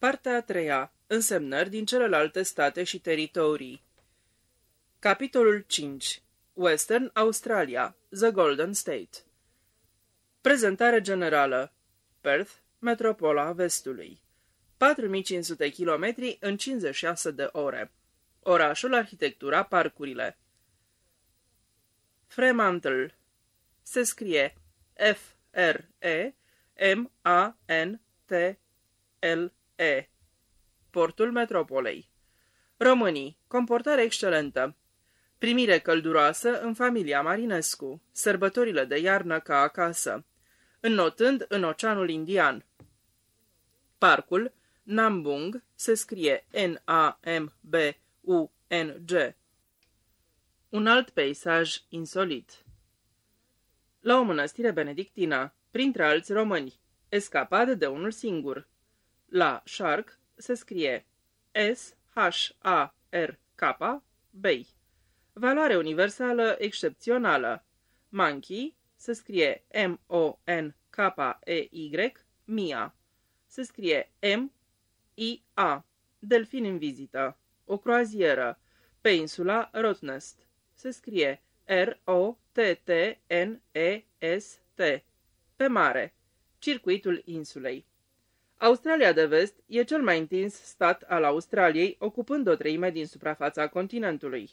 Partea a treia. Însemnări din celelalte state și teritorii. Capitolul 5. Western Australia, The Golden State. Prezentare generală. Perth, metropola vestului. 4500 km în 56 de ore. Orașul, arhitectura, parcurile. Fremantle. Se scrie F-R-E-M-A-N-T-L-E. Portul metropolei. Românii. Comportare excelentă. Primire călduroasă în familia Marinescu. Sărbătorile de iarnă ca acasă. Înnotând în Oceanul Indian. Parcul Nambung se scrie N-A-M-B-U-N-G. Un alt peisaj insolit. La o mănăstire benedictină, printre alți români, escapat de unul singur. La Shark se scrie S-H-A-R-K, Bay. Valoare universală excepțională. Monkey se scrie M-O-N-K-E-Y, Mia. Se scrie M-I-A. Delfin în vizită. O croazieră. Pe insula Rotnest. Se scrie R-O-T-T-N-E-S-T. Pe mare. Circuitul insulei. Australia de Vest e cel mai întins stat al Australiei, ocupând o treime din suprafața continentului.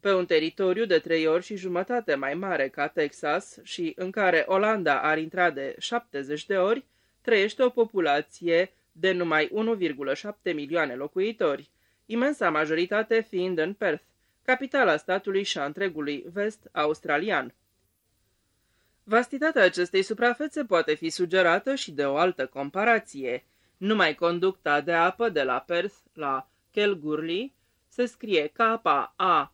Pe un teritoriu de trei ori și jumătate mai mare ca Texas și în care Olanda ar intra de 70 de ori, trăiește o populație de numai 1,7 milioane locuitori, imensa majoritate fiind în Perth, capitala statului și a întregului vest australian. Vastitatea acestei suprafețe poate fi sugerată și de o altă comparație. Numai conducta de apă de la Perth la Kelgurli se scrie K-A-L-G-O-O-R-L-I-E.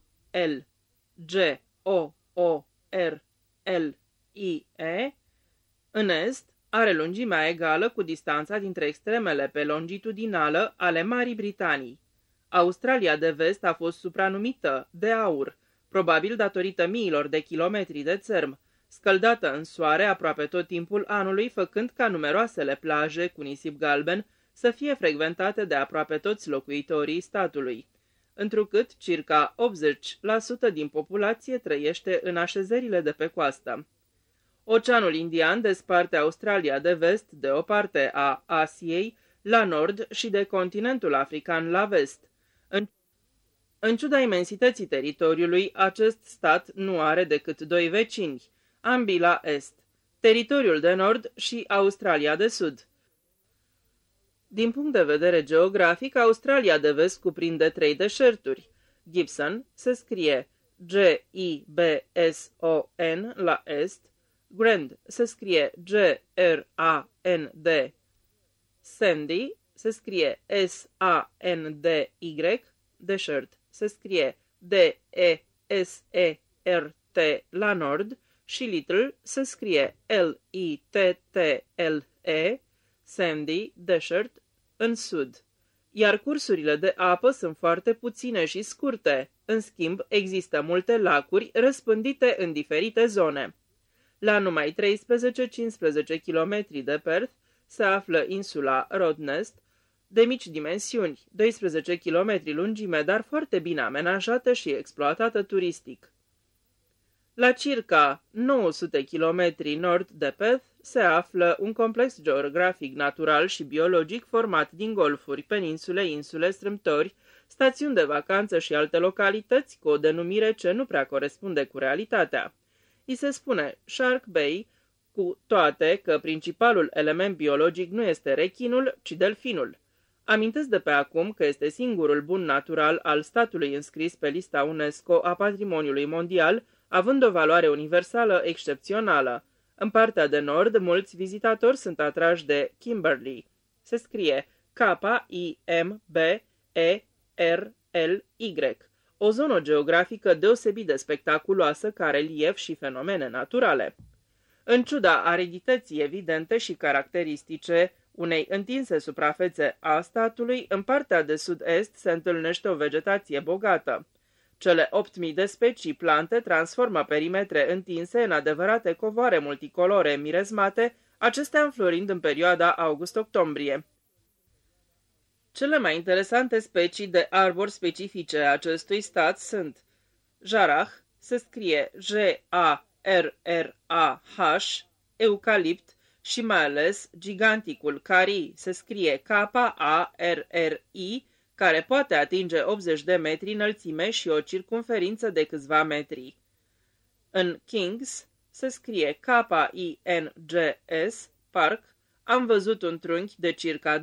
În est, are lungimea egală cu distanța dintre extremele pe longitudinală ale Marii Britanii. Australia de vest a fost supranumită de aur, probabil datorită miilor de kilometri de țărm, scăldată în soare aproape tot timpul anului, făcând ca numeroasele plaje cu nisip galben să fie frecventate de aproape toți locuitorii statului, întrucât circa 80% din populație trăiește în așezările de pe coastă. Oceanul Indian desparte Australia de vest de o parte a Asiei la nord și de continentul african la vest. În, în ciuda imensității teritoriului, acest stat nu are decât doi vecini, ambii la est, teritoriul de nord și Australia de sud. Din punct de vedere geografic, Australia de vest cuprinde trei deșerturi. Gibson se scrie G-I-B-S-O-N la est, Grand se scrie G-R-A-N-D, Sandy se scrie S-A-N-D-Y, Desert se scrie D-E-S-E-R-T la nord și Little se scrie L-I-T-T-L-E, Sandy, Desert, în sud. Iar cursurile de apă sunt foarte puține și scurte. În schimb, există multe lacuri răspândite în diferite zone. La numai 13-15 km de Perth se află insula Rodnest, de mici dimensiuni, 12 km lungime, dar foarte bine amenajată și exploatată turistic. La circa 900 km nord de Perth se află un complex geografic natural și biologic format din golfuri, peninsule, insule, strâmtori, stațiuni de vacanță și alte localități cu o denumire ce nu prea corespunde cu realitatea. I se spune Shark Bay, cu toate că principalul element biologic nu este rechinul, ci delfinul. Amintesc de pe acum că este singurul bun natural al statului înscris pe lista UNESCO a Patrimoniului Mondial, având o valoare universală excepțională. În partea de nord, mulți vizitatori sunt atrași de Kimberley. Se scrie K-I-M-B-E-R-L-Y, o zonă geografică deosebit de spectaculoasă ca relief și fenomene naturale. În ciuda aridității evidente și caracteristice unei întinse suprafețe a statului, în partea de sud-est se întâlnește o vegetație bogată. Cele 8.000 de specii plante transformă perimetre întinse în adevărate covoare multicolore mirezmate, acestea înflorind în perioada august-octombrie. Cele mai interesante specii de arbori specifice acestui stat sunt jarah, se scrie J-A-R-R-A-H, eucalipt și mai ales giganticul cari, se scrie K-A-R-R-I, care poate atinge 80 de metri înălțime și o circumferință de câțiva metri. În Kings se scrie K-I-N-G-S, parc, am văzut un trunchi de circa 20-30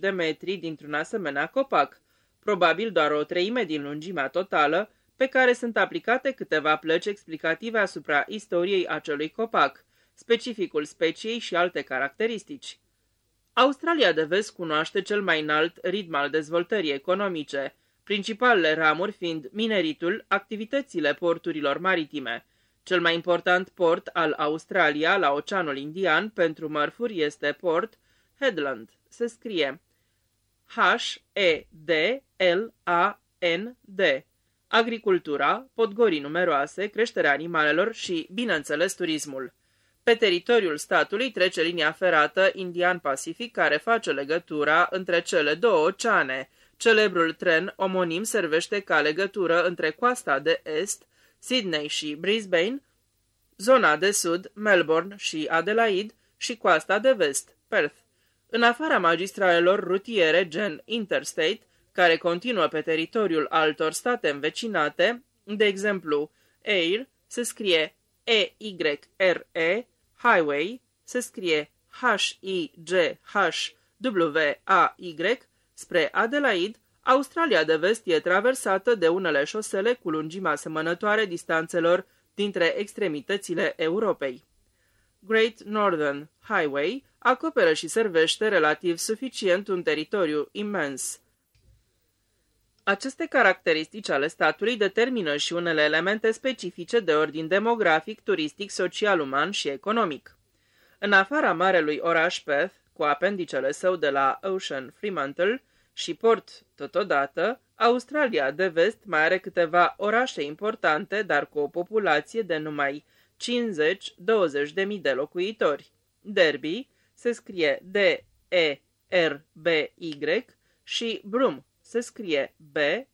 de metri dintr-un asemenea copac, probabil doar o treime din lungimea totală, pe care sunt aplicate câteva plăci explicative asupra istoriei acelui copac, specificul speciei și alte caracteristici. Australia de vest cunoaște cel mai înalt ritm al dezvoltării economice, principalele ramuri fiind mineritul, activitățile porturilor maritime. Cel mai important port al Australia la Oceanul Indian pentru mărfuri este Port Headland. Se scrie H-E-D-L-A-N-D. Agricultura, podgorii numeroase, creșterea animalelor și, bineînțeles, turismul. Pe teritoriul statului trece linia ferată Indian-Pacific care face legătura între cele două oceane. Celebrul tren omonim servește ca legătură între coasta de est, Sydney și Brisbane, zona de sud, Melbourne și Adelaide, și coasta de vest, Perth. În afara magistralelor rutiere gen Interstate, care continuă pe teritoriul altor state învecinate, de exemplu, Air se scrie E-Y-R-E, Highway se scrie H-I-G-H-W-A-Y, spre Adelaide, Australia de vest e traversată de unele șosele cu lungimea asemănătoare distanțelor dintre extremitățile Europei. Great Northern Highway acoperă și servește relativ suficient un teritoriu imens. Aceste caracteristici ale statului determină și unele elemente specifice de ordin demografic, turistic, social, uman și economic. În afara marelui oraș Perth, cu apendicele său de la Ocean Fremantle și port totodată, Australia de vest mai are câteva orașe importante, dar cu o populație de numai 50-20 de mii de locuitori. Derby se scrie D-E-R-B-Y și Broome se scrie B-R-O-O-M-E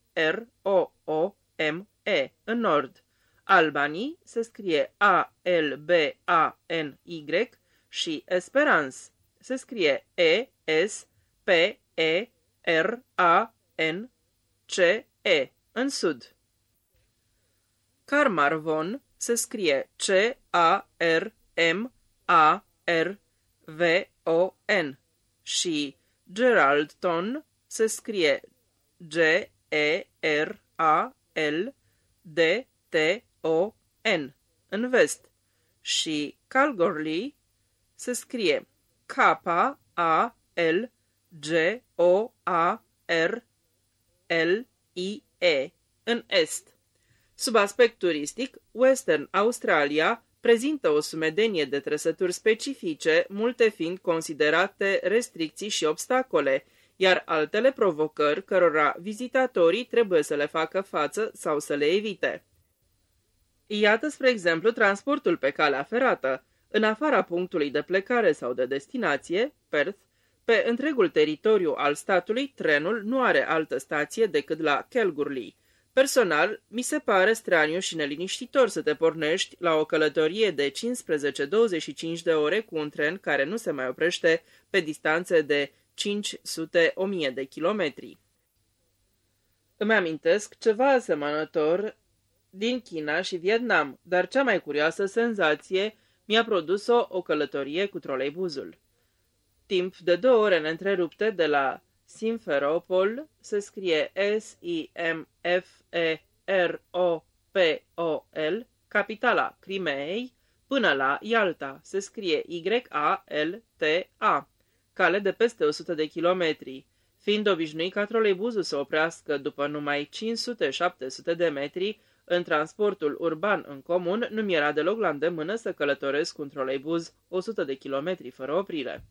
în nord. Albany se scrie A-L-B-A-N-Y și Esperance se scrie E-S-P-E-R-A-N-C-E în sud. Carmarvon se scrie C-A-R-M-A-R-V-O-N și Geraldton se scrie G-E-R-A-L-D-T-O-N. În vest. Și Calgary se scrie K-A-L-G-O-A-R-L-I-E. În est. Sub aspect turistic, Western Australia prezintă o sumedenie de trăsături specifice, multe fiind considerate restricții și obstacole, iar altele provocări cărora vizitatorii trebuie să le facă față sau să le evite. Iată, spre exemplu, transportul pe calea ferată. În afara punctului de plecare sau de destinație, Perth, pe întregul teritoriu al statului, trenul nu are altă stație decât la Calgary. Personal, mi se pare straniu și neliniștitor să te pornești la o călătorie de 15-25 de ore cu un tren care nu se mai oprește pe distanțe de 500-1000 de kilometri. Îmi amintesc ceva asemănător din China și Vietnam, dar cea mai curioasă senzație mi-a produs-o o călătorie cu troleibuzul. Timp de două ore neîntrerupte de la Simferopol se scrie S-I-M-F-E-R-O-P-O-L, capitala Crimeei, până la Ialta se scrie Y-A-L-T-A cale de peste 100 de kilometri. Fiind obișnuit ca troleibuzul să oprească după numai 500-700 de metri, în transportul urban în comun nu mi era deloc la îndemână să călătoresc cu un troleibuz 100 de kilometri fără oprire.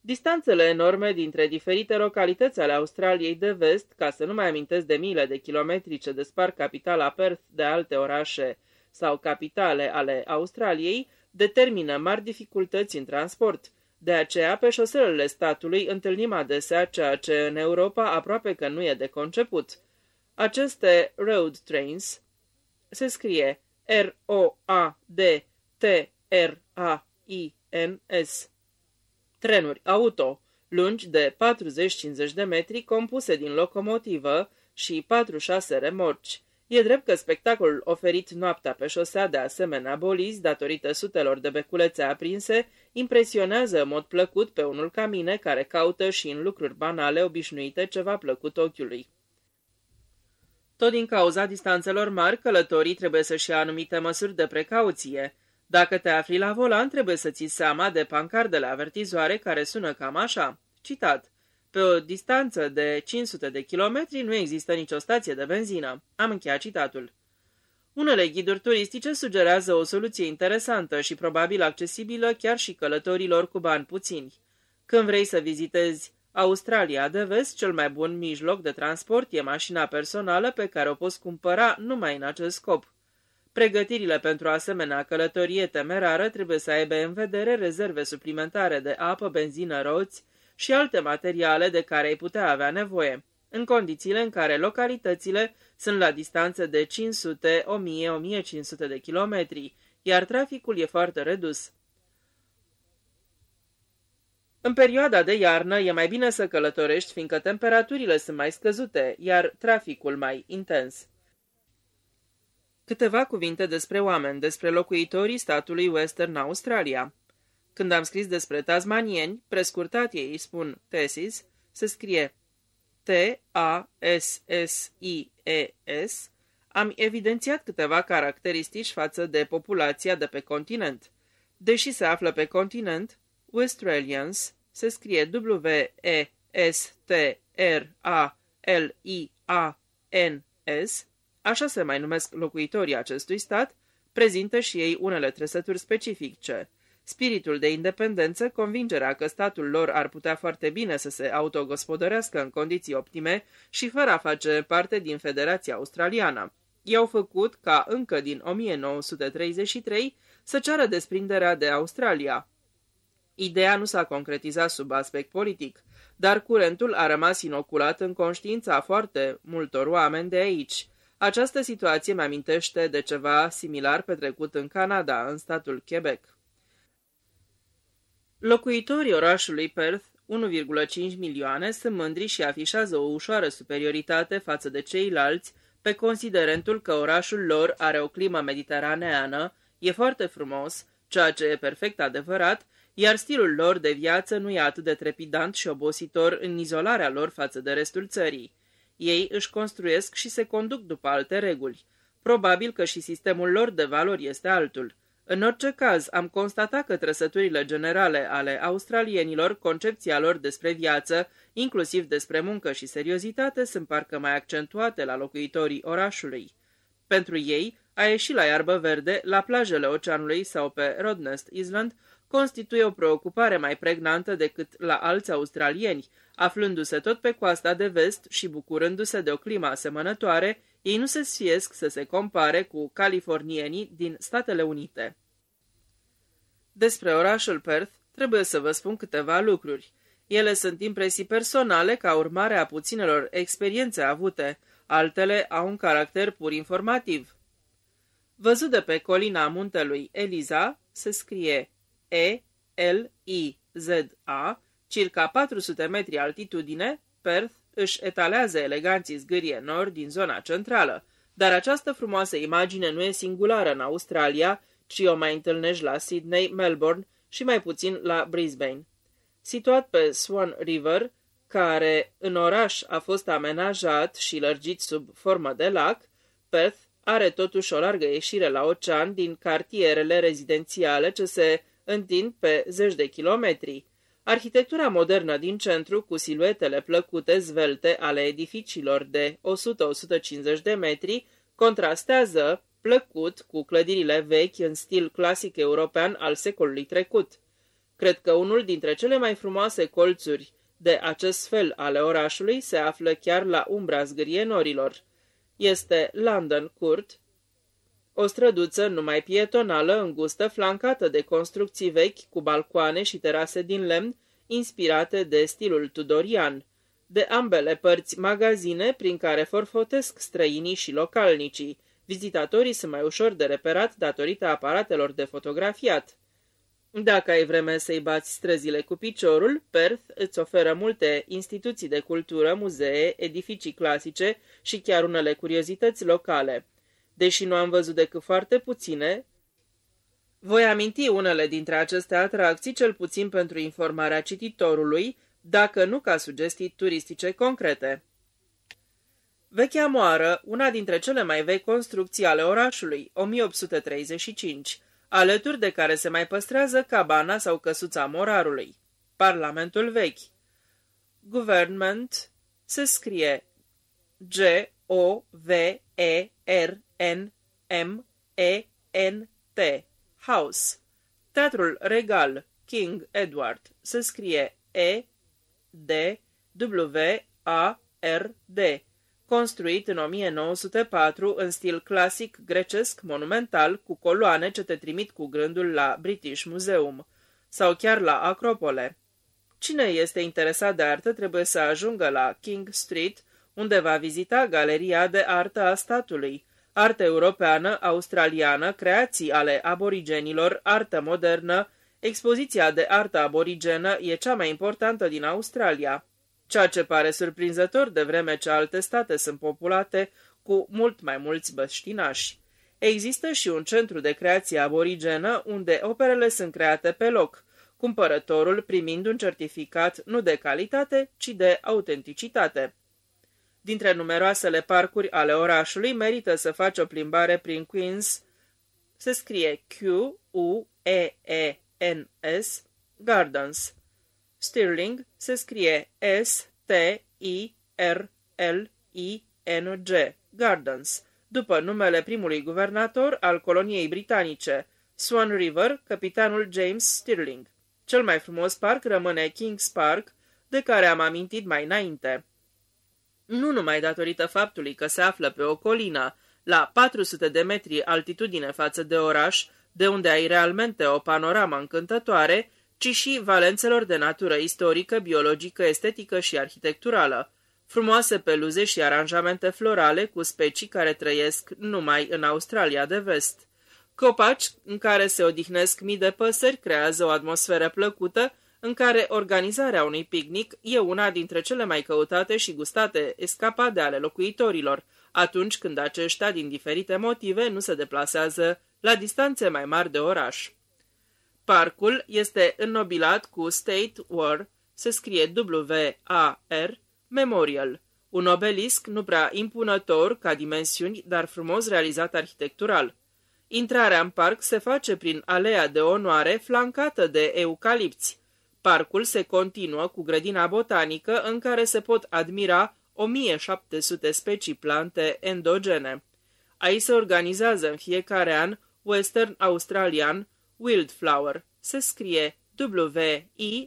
Distanțele enorme dintre diferite localități ale Australiei de vest, ca să nu mai amintesc de mile de kilometri ce despar capitala Perth de alte orașe sau capitale ale Australiei, determină mari dificultăți în transport – De aceea, pe șoselele statului întâlnim adesea ceea ce în Europa aproape că nu e de conceput. Aceste road trains se scrie R-O-A-D-T-R-A-I-N-S. Trenuri auto, lungi de 40-50 de metri, compuse din locomotivă și 4-6 remorci. E drept că spectacolul oferit noaptea pe șosea de asemenea bolizi, datorită sutelor de beculețe aprinse, impresionează în mod plăcut pe unul ca mine care caută și în lucruri banale obișnuite ceva plăcut ochiului. Tot din cauza distanțelor mari, călătorii trebuie să-și ia anumite măsuri de precauție. Dacă te afli la volan, trebuie să ții seama de pancardele avertizoare care sună cam așa. Citat. Pe o distanță de 500 de kilometri nu există nicio stație de benzină. Am încheiat citatul. Unele ghiduri turistice sugerează o soluție interesantă și probabil accesibilă chiar și călătorilor cu bani puțini. Când vrei să vizitezi Australia de vest, cel mai bun mijloc de transport e mașina personală pe care o poți cumpăra numai în acest scop. Pregătirile pentru asemenea călătorie temerară trebuie să aibă în vedere rezerve suplimentare de apă, benzină, roți și alte materiale de care ai putea avea nevoie, în condițiile în care localitățile sunt la distanță de 500, 1000, 1500 de kilometri, iar traficul e foarte redus. În perioada de iarnă e mai bine să călătorești, fiindcă temperaturile sunt mai scăzute, iar traficul mai intens. Câteva cuvinte despre oameni, despre locuitorii statului Western Australia. Când am scris despre tasmanieni, prescurtat ei spun tesis, se scrie T-A-S-S-I-E-S, am evidențiat câteva caracteristici față de populația de pe continent. Deși se află pe continent, Westralians se scrie W-E-S-T-R-A-L-I-A-N-S, așa se mai numesc locuitorii acestui stat, prezintă și ei unele trăsături specifice. Spiritul de independență, convingerea că statul lor ar putea foarte bine să se autogospodărească în condiții optime și fără a face parte din Federația Australiană. I-au făcut ca încă din 1933 să ceară desprinderea de Australia. Ideea nu s-a concretizat sub aspect politic, dar curentul a rămas inoculat în conștiința foarte multor oameni de aici. Această situație mi amintește de ceva similar petrecut în Canada, în statul Quebec. Locuitorii orașului Perth, 1,5 milioane, sunt mândri și afișează o ușoară superioritate față de ceilalți pe considerentul că orașul lor are o climă mediteraneană, e foarte frumos, ceea ce e perfect adevărat, iar stilul lor de viață nu e atât de trepidant și obositor în izolarea lor față de restul țării. Ei își construiesc și se conduc după alte reguli. Probabil că și sistemul lor de valori este altul. În orice caz, am constatat că trăsăturile generale ale australienilor, concepția lor despre viață, inclusiv despre muncă și seriozitate, sunt parcă mai accentuate la locuitorii orașului. Pentru ei, a ieși la iarbă verde, la plajele oceanului sau pe Rodnest Island, constituie o preocupare mai pregnantă decât la alți australieni, aflându-se tot pe coasta de vest și bucurându-se de o climă asemănătoare, ei nu se sfiesc să se compare cu californienii din Statele Unite. Despre orașul Perth trebuie să vă spun câteva lucruri. Ele sunt impresii personale ca urmare a puținelor experiențe avute, altele au un caracter pur informativ. Văzut de pe colina muntelui Eliza, se scrie E-L-I-Z-A, circa 400 metri altitudine, Perth își etalează eleganții zgârie nord din zona centrală, dar această frumoasă imagine nu e singulară în Australia, ci o mai întâlnești la Sydney, Melbourne și mai puțin la Brisbane. Situat pe Swan River, care în oraș a fost amenajat și lărgit sub formă de lac, Perth are totuși o largă ieșire la ocean din cartierele rezidențiale ce se întind pe zeci de kilometri. Arhitectura modernă din centru, cu siluetele plăcute zvelte ale edificiilor de 100-150 de metri, contrastează plăcut cu clădirile vechi în stil clasic european al secolului trecut. Cred că unul dintre cele mai frumoase colțuri de acest fel ale orașului se află chiar la umbra zgârienorilor. Este London Court, O străduță numai pietonală, îngustă, flancată de construcții vechi cu balcoane și terase din lemn, inspirate de stilul tudorian. De ambele părți magazine prin care forfotesc străinii și localnicii. Vizitatorii sunt mai ușor de reperat datorită aparatelor de fotografiat. Dacă ai vreme să-i bați străzile cu piciorul, Perth îți oferă multe instituții de cultură, muzee, edificii clasice și chiar unele curiozități locale. Deși nu am văzut decât foarte puține, voi aminti unele dintre aceste atracții, cel puțin pentru informarea cititorului, dacă nu ca sugestii turistice concrete. Vechea moară, una dintre cele mai vechi construcții ale orașului, 1835, alături de care se mai păstrează cabana sau căsuța morarului. Parlamentul vechi. Government se scrie G-O-V-E-R-N-M-E-N-T. House. Teatrul regal King Edward se scrie E-D-W-A-R-D construit în 1904 în stil clasic grecesc monumental cu coloane ce te trimit cu gândul la British Museum sau chiar la Acropole. Cine este interesat de artă trebuie să ajungă la King Street, unde va vizita Galeria de Artă a statului, artă europeană, australiană, creații ale aborigenilor, artă modernă, expoziția de artă aborigenă e cea mai importantă din Australia ceea ce pare surprinzător de vreme ce alte state sunt populate cu mult mai mulți băștinași. Există și un centru de creație aborigenă unde operele sunt create pe loc, cumpărătorul primind un certificat nu de calitate, ci de autenticitate. Dintre numeroasele parcuri ale orașului merită să faci o plimbare prin Queens, se scrie Q-U-E-E-N-S, Gardens, Stirling se scrie S-T-I-R-L-I-N-G, Gardens, după numele primului guvernator al coloniei britanice, Swan River, capitanul James Stirling. Cel mai frumos parc rămâne Kings Park, de care am amintit mai înainte. Nu numai datorită faptului că se află pe o colină, la 400 de metri altitudine față de oraș, de unde ai realmente o panoramă încântătoare, ci și valențelor de natură istorică, biologică, estetică și arhitecturală, frumoase peluze și aranjamente florale cu specii care trăiesc numai în Australia de vest. Copaci în care se odihnesc mii de păsări creează o atmosferă plăcută în care organizarea unui picnic e una dintre cele mai căutate și gustate escapade ale locuitorilor, atunci când aceștia, din diferite motive, nu se deplasează la distanțe mai mari de oraș. Parcul este înnobilat cu State War, se scrie W-A-R, Memorial, un obelisc nu prea impunător ca dimensiuni, dar frumos realizat arhitectural. Intrarea în parc se face prin alea de onoare flancată de eucalipți. Parcul se continuă cu grădina botanică în care se pot admira 1700 specii plante endogene. Aici se organizează în fiecare an Western Australian Wildflower. Se scrie W-I-L-D-F-L-O-W-E-R.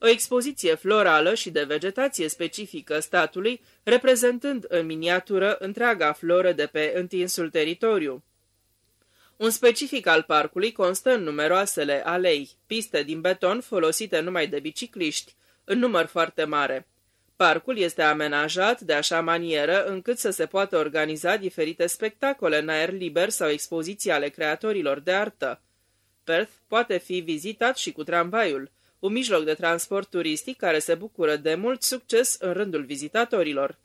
O expoziție florală și de vegetație specifică statului, reprezentând în miniatură întreaga floră de pe întinsul teritoriu. Un specific al parcului constă în numeroasele alei, piste din beton folosite numai de bicicliști, în număr foarte mare. Parcul este amenajat de așa manieră încât să se poată organiza diferite spectacole în aer liber sau expoziții ale creatorilor de artă. Perth poate fi vizitat și cu tramvaiul, un mijloc de transport turistic care se bucură de mult succes în rândul vizitatorilor.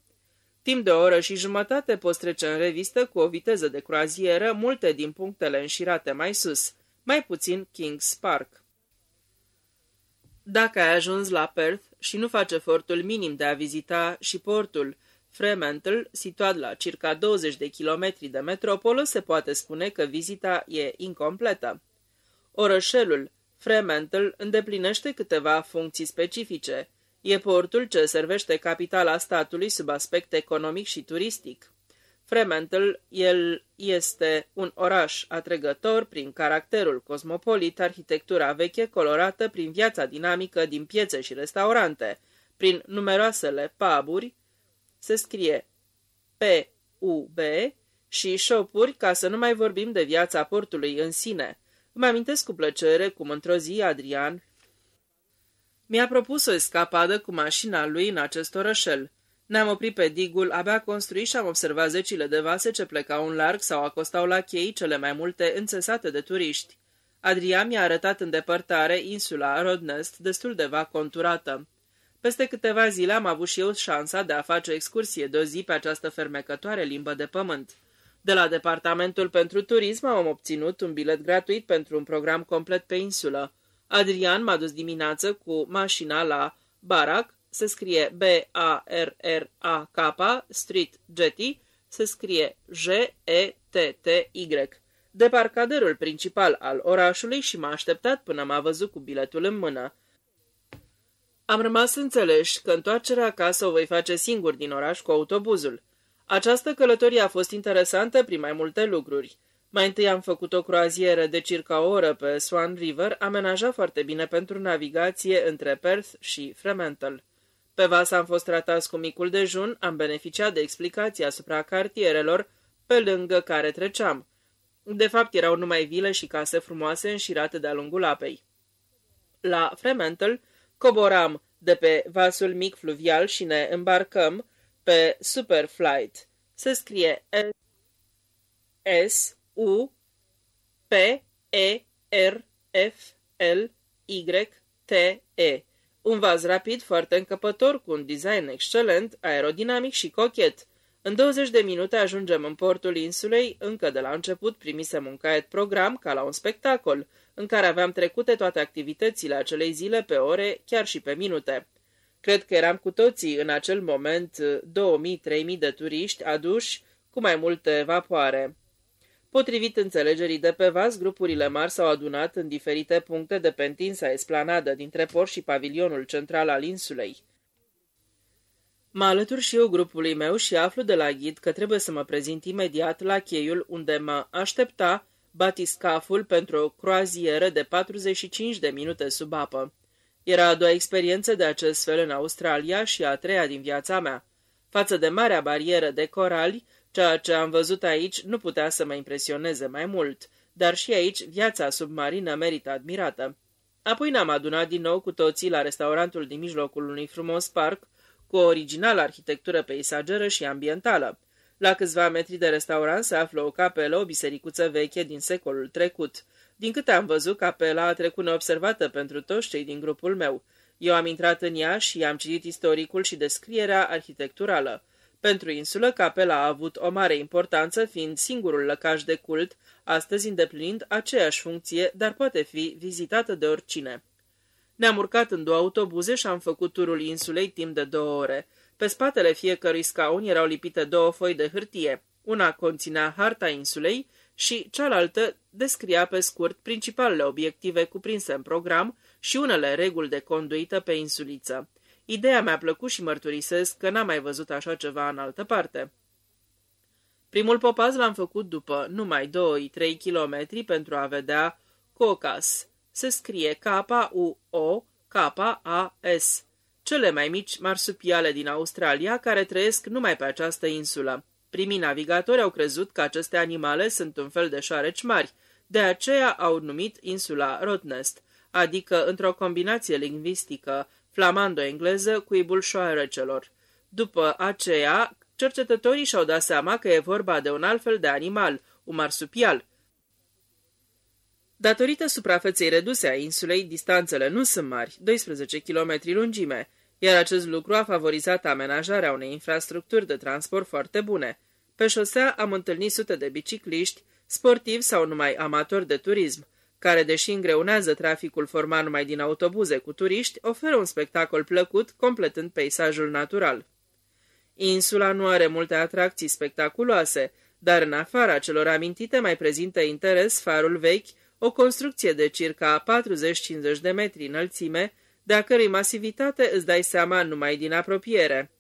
Timp de o oră și jumătate poți trece în revistă cu o viteză de croazieră multe din punctele înșirate mai sus, mai puțin Kings Park. Dacă ai ajuns la Perth și nu faci efortul minim de a vizita și portul Fremantle, situat la circa 20 de kilometri de metropolă, se poate spune că vizita e incompletă. Orășelul Fremantle îndeplinește câteva funcții specifice. E portul ce servește capitala statului sub aspect economic și turistic. Fremantle, el este un oraș atrăgător prin caracterul cosmopolit, arhitectura veche colorată prin viața dinamică din piețe și restaurante, prin numeroasele paburi, se scrie P-U-B și șopuri, ca să nu mai vorbim de viața portului în sine. Îmi amintesc cu plăcere cum într-o zi Adrian mi-a propus o escapadă cu mașina lui în acest orășel. Ne-am oprit pe digul abia construit și am observat zecile de vase ce plecau în larg sau acostau la chei, cele mai multe înțesate de turiști. Adrian mi-a arătat în depărtare insula Rodnest, destul de va conturată. Peste câteva zile am avut și eu șansa de a face o excursie de o zi pe această fermecătoare limbă de pământ. De la Departamentul pentru Turism am obținut un bilet gratuit pentru un program complet pe insulă. Adrian m-a dus dimineață cu mașina la Barak, se scrie B-A-R-R-A-K, Street Jetty, se scrie J-E-T-T-Y, de parcaderul principal al orașului și m-a așteptat până m-a văzut cu biletul în mână. Am rămas înțeleși că întoarcerea acasă o voi face singur din oraș cu autobuzul. Această călătorie a fost interesantă prin mai multe lucruri. Mai întâi am făcut o croazieră de circa o oră pe Swan River, amenajat foarte bine pentru navigație între Perth și Fremantle. Pe vas am fost tratați cu micul dejun, am beneficiat de explicații asupra cartierelor pe lângă care treceam. De fapt, erau numai vile și case frumoase înșirate de-a lungul apei. La Fremantle coboram de pe vasul mic fluvial și ne îmbarcăm pe Superflight. Se scrie S U P E R F L Y T E. Un vas rapid foarte încăpător cu un design excelent, aerodinamic și cochet. În 20 de minute ajungem în portul insulei, încă de la început primisem un caiet program ca la un spectacol, în care aveam trecute toate activitățile acelei zile pe ore, chiar și pe minute. Cred că eram cu toții în acel moment 2000-3000 de turiști aduși cu mai multe vapoare. Potrivit înțelegerii de pe vas, grupurile mari s-au adunat în diferite puncte de pe întinsa esplanadă dintre port și pavilionul central al insulei. Mă alătur și eu grupului meu și aflu de la ghid că trebuie să mă prezint imediat la cheiul unde mă aștepta batiscaful pentru o croazieră de 45 de minute sub apă. Era a doua experiență de acest fel în Australia și a treia din viața mea. Față de marea barieră de corali, ceea ce am văzut aici nu putea să mă impresioneze mai mult, dar și aici viața submarină merită admirată. Apoi ne-am adunat din nou cu toții la restaurantul din mijlocul unui frumos parc, cu o originală arhitectură peisageră și ambientală. La câțiva metri de restaurant se află o capelă, o bisericuță veche din secolul trecut. Din câte am văzut, capela a trecut neobservată pentru toți cei din grupul meu. Eu am intrat în ea și am citit istoricul și descrierea arhitecturală. Pentru insulă, capela a avut o mare importanță, fiind singurul lăcaș de cult, astăzi îndeplinind aceeași funcție, dar poate fi vizitată de oricine. Ne-am urcat în două autobuze și am făcut turul insulei timp de două ore. Pe spatele fiecărui scaun erau lipite două foi de hârtie. Una conținea harta insulei și cealaltă descria pe scurt principalele obiective cuprinse în program și unele reguli de conduită pe insuliță. Ideea mi-a plăcut și mărturisesc că n-am mai văzut așa ceva în altă parte. Primul popaz l-am făcut după numai 2-3 kilometri pentru a vedea Cocas. Se scrie K-U-O-K-A-S. Cele mai mici marsupiale din Australia care trăiesc numai pe această insulă. Primii navigatori au crezut că aceste animale sunt un fel de șareci mari, de aceea au numit insula Rotnest, adică într-o combinație lingvistică flamando-engleză cuibul șoarecelor. După aceea, cercetătorii și-au dat seama că e vorba de un altfel de animal, un marsupial. Datorită suprafeței reduse a insulei, distanțele nu sunt mari, 12 km lungime, iar acest lucru a favorizat amenajarea unei infrastructuri de transport foarte bune. Pe șosea am întâlnit sute de bicicliști, sportivi sau numai amatori de turism, care, deși îngreunează traficul format numai din autobuze cu turiști, oferă un spectacol plăcut, completând peisajul natural. Insula nu are multe atracții spectaculoase, dar în afara celor amintite mai prezintă interes farul vechi, o construcție de circa 40-50 de metri înălțime, de a cărei masivitate îți dai seama numai din apropiere.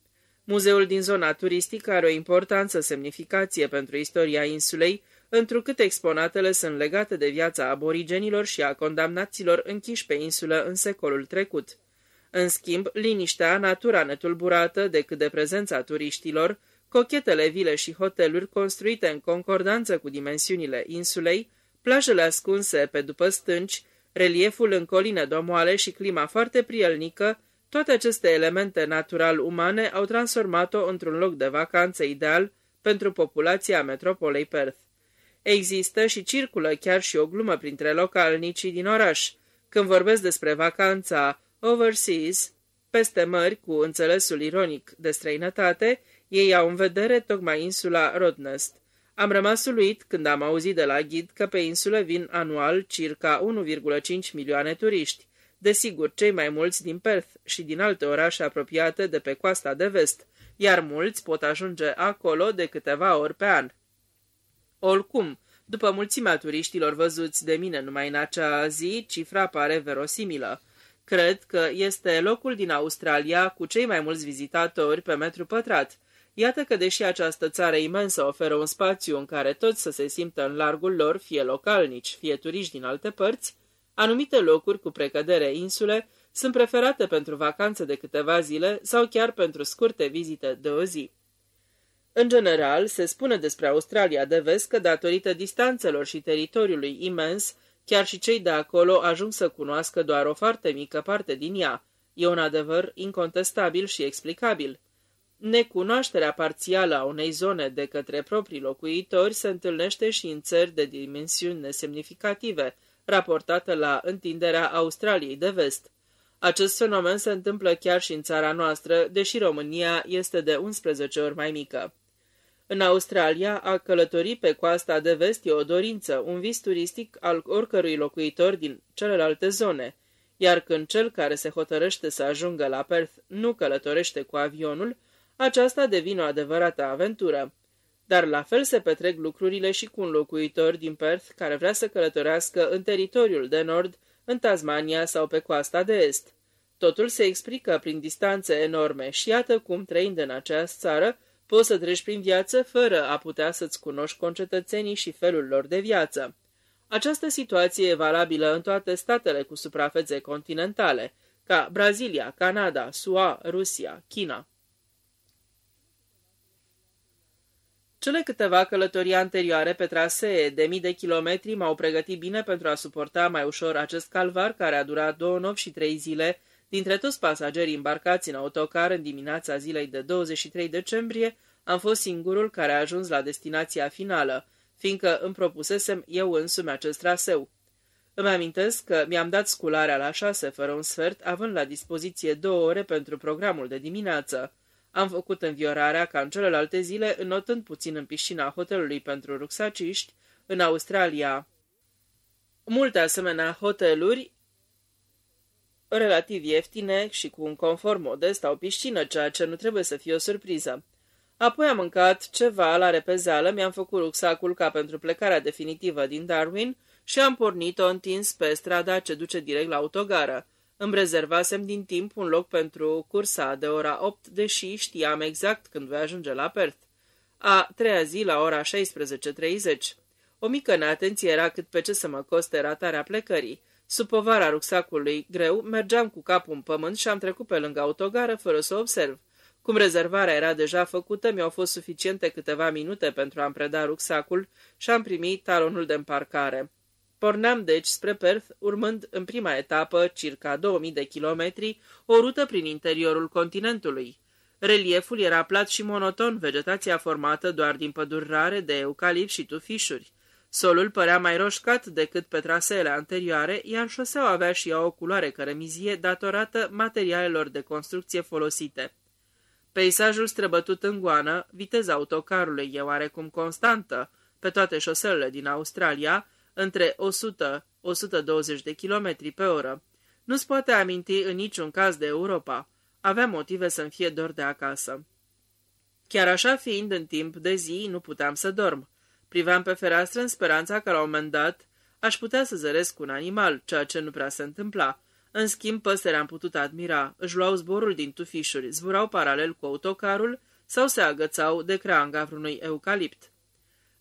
Muzeul din zona turistică are o importanță semnificație pentru istoria insulei, întrucât exponatele sunt legate de viața aborigenilor și a condamnaților închiși pe insulă în secolul trecut. În schimb, liniștea, natura netulburată decât de prezența turiștilor, cochetele vile și hoteluri construite în concordanță cu dimensiunile insulei, plajele ascunse pe după stânci, relieful în coline domoale și clima foarte prielnică, toate aceste elemente natural-umane au transformat-o într-un loc de vacanță ideal pentru populația metropolei Perth. Există și circulă chiar și o glumă printre localnicii din oraș, când vorbesc despre vacanța overseas, peste mări cu înțelesul ironic de străinătate, ei au în vedere tocmai insula Rodnest. Am rămas uluit când am auzit de la ghid că pe insulă vin anual circa 1,5 milioane turiști, desigur cei mai mulți din Perth și din alte orașe apropiate de pe coasta de vest, iar mulți pot ajunge acolo de câteva ori pe an. Oricum, după mulțimea turiștilor văzuți de mine numai în acea zi, cifra pare verosimilă. Cred că este locul din Australia cu cei mai mulți vizitatori pe metru pătrat. Iată că, deși această țară imensă oferă un spațiu în care toți să se simtă în largul lor, fie localnici, fie turiști din alte părți, anumite locuri, cu precădere insule, sunt preferate pentru vacanțe de câteva zile sau chiar pentru scurte vizite de o zi. În general, se spune despre Australia de vest că, datorită distanțelor și teritoriului imens, chiar și cei de acolo ajung să cunoască doar o foarte mică parte din ea. E un adevăr incontestabil și explicabil. Necunoașterea parțială a unei zone de către proprii locuitori se întâlnește și în țări de dimensiuni nesemnificative, raportată la întinderea Australiei de vest. Acest fenomen se întâmplă chiar și în țara noastră, deși România este de 11 ori mai mică. În Australia, a călători pe coasta de vest e o dorință, un vis turistic al oricărui locuitor din celelalte zone, iar când cel care se hotărăște să ajungă la Perth nu călătorește cu avionul, aceasta devine o adevărată aventură. Dar la fel se petrec lucrurile și cu un locuitor din Perth care vrea să călătorească în teritoriul de nord, în Tasmania sau pe coasta de est. Totul se explică prin distanțe enorme și iată cum, trăind în această țară, Poți să treci prin viață fără a putea să-ți cunoști concetățenii și felul lor de viață. Această situație e valabilă în toate statele cu suprafețe continentale, ca Brazilia, Canada, SUA, Rusia, China. Cele câteva călătorii anterioare pe trasee de mii de kilometri m-au pregătit bine pentru a suporta mai ușor acest calvar care a durat două nopți și trei zile Dintre toți pasagerii îmbarcați în autocar în dimineața zilei de 23 decembrie, am fost singurul care a ajuns la destinația finală, fiindcă îmi propusesem eu însumi acest traseu. Îmi amintesc că mi-am dat scularea la șase fără un sfert, având la dispoziție două ore pentru programul de dimineață. Am făcut înviorarea ca în celelalte zile, înotând puțin în piscina hotelului pentru ruxaciști, în Australia. Multe asemenea hoteluri relativ ieftine și cu un confort modest au piscină, ceea ce nu trebuie să fie o surpriză. Apoi am mâncat ceva la repezeală, mi-am făcut rucsacul ca pentru plecarea definitivă din Darwin și am pornit-o întins pe strada ce duce direct la autogară. Îmi rezervasem din timp un loc pentru cursa de ora 8, deși știam exact când voi ajunge la Perth. A treia zi la ora 16.30. O mică neatenție era cât pe ce să mă coste ratarea plecării. Sub povara rucsacului greu, mergeam cu capul în pământ și am trecut pe lângă autogară fără să observ. Cum rezervarea era deja făcută, mi-au fost suficiente câteva minute pentru a-mi preda rucsacul și am primit talonul de împarcare. Porneam deci spre Perth, urmând în prima etapă, circa 2000 de kilometri, o rută prin interiorul continentului. Relieful era plat și monoton, vegetația formată doar din păduri rare de eucalipt și tufișuri. Solul părea mai roșcat decât pe traseele anterioare, iar șoseaua avea și ea o culoare cărămizie datorată materialelor de construcție folosite. Peisajul străbătut în goană, viteza autocarului e oarecum constantă pe toate șoselele din Australia, între 100-120 de km pe oră. Nu-ți poate aminti în niciun caz de Europa. Avea motive să-mi fie dor de acasă. Chiar așa fiind, în timp de zi, nu puteam să dorm. Priveam pe fereastră în speranța că la un moment dat aș putea să zăresc un animal, ceea ce nu prea se întâmpla. În schimb, păsările am putut admira, își luau zborul din tufișuri, zburau paralel cu autocarul sau se agățau de creanga vreunui eucalipt.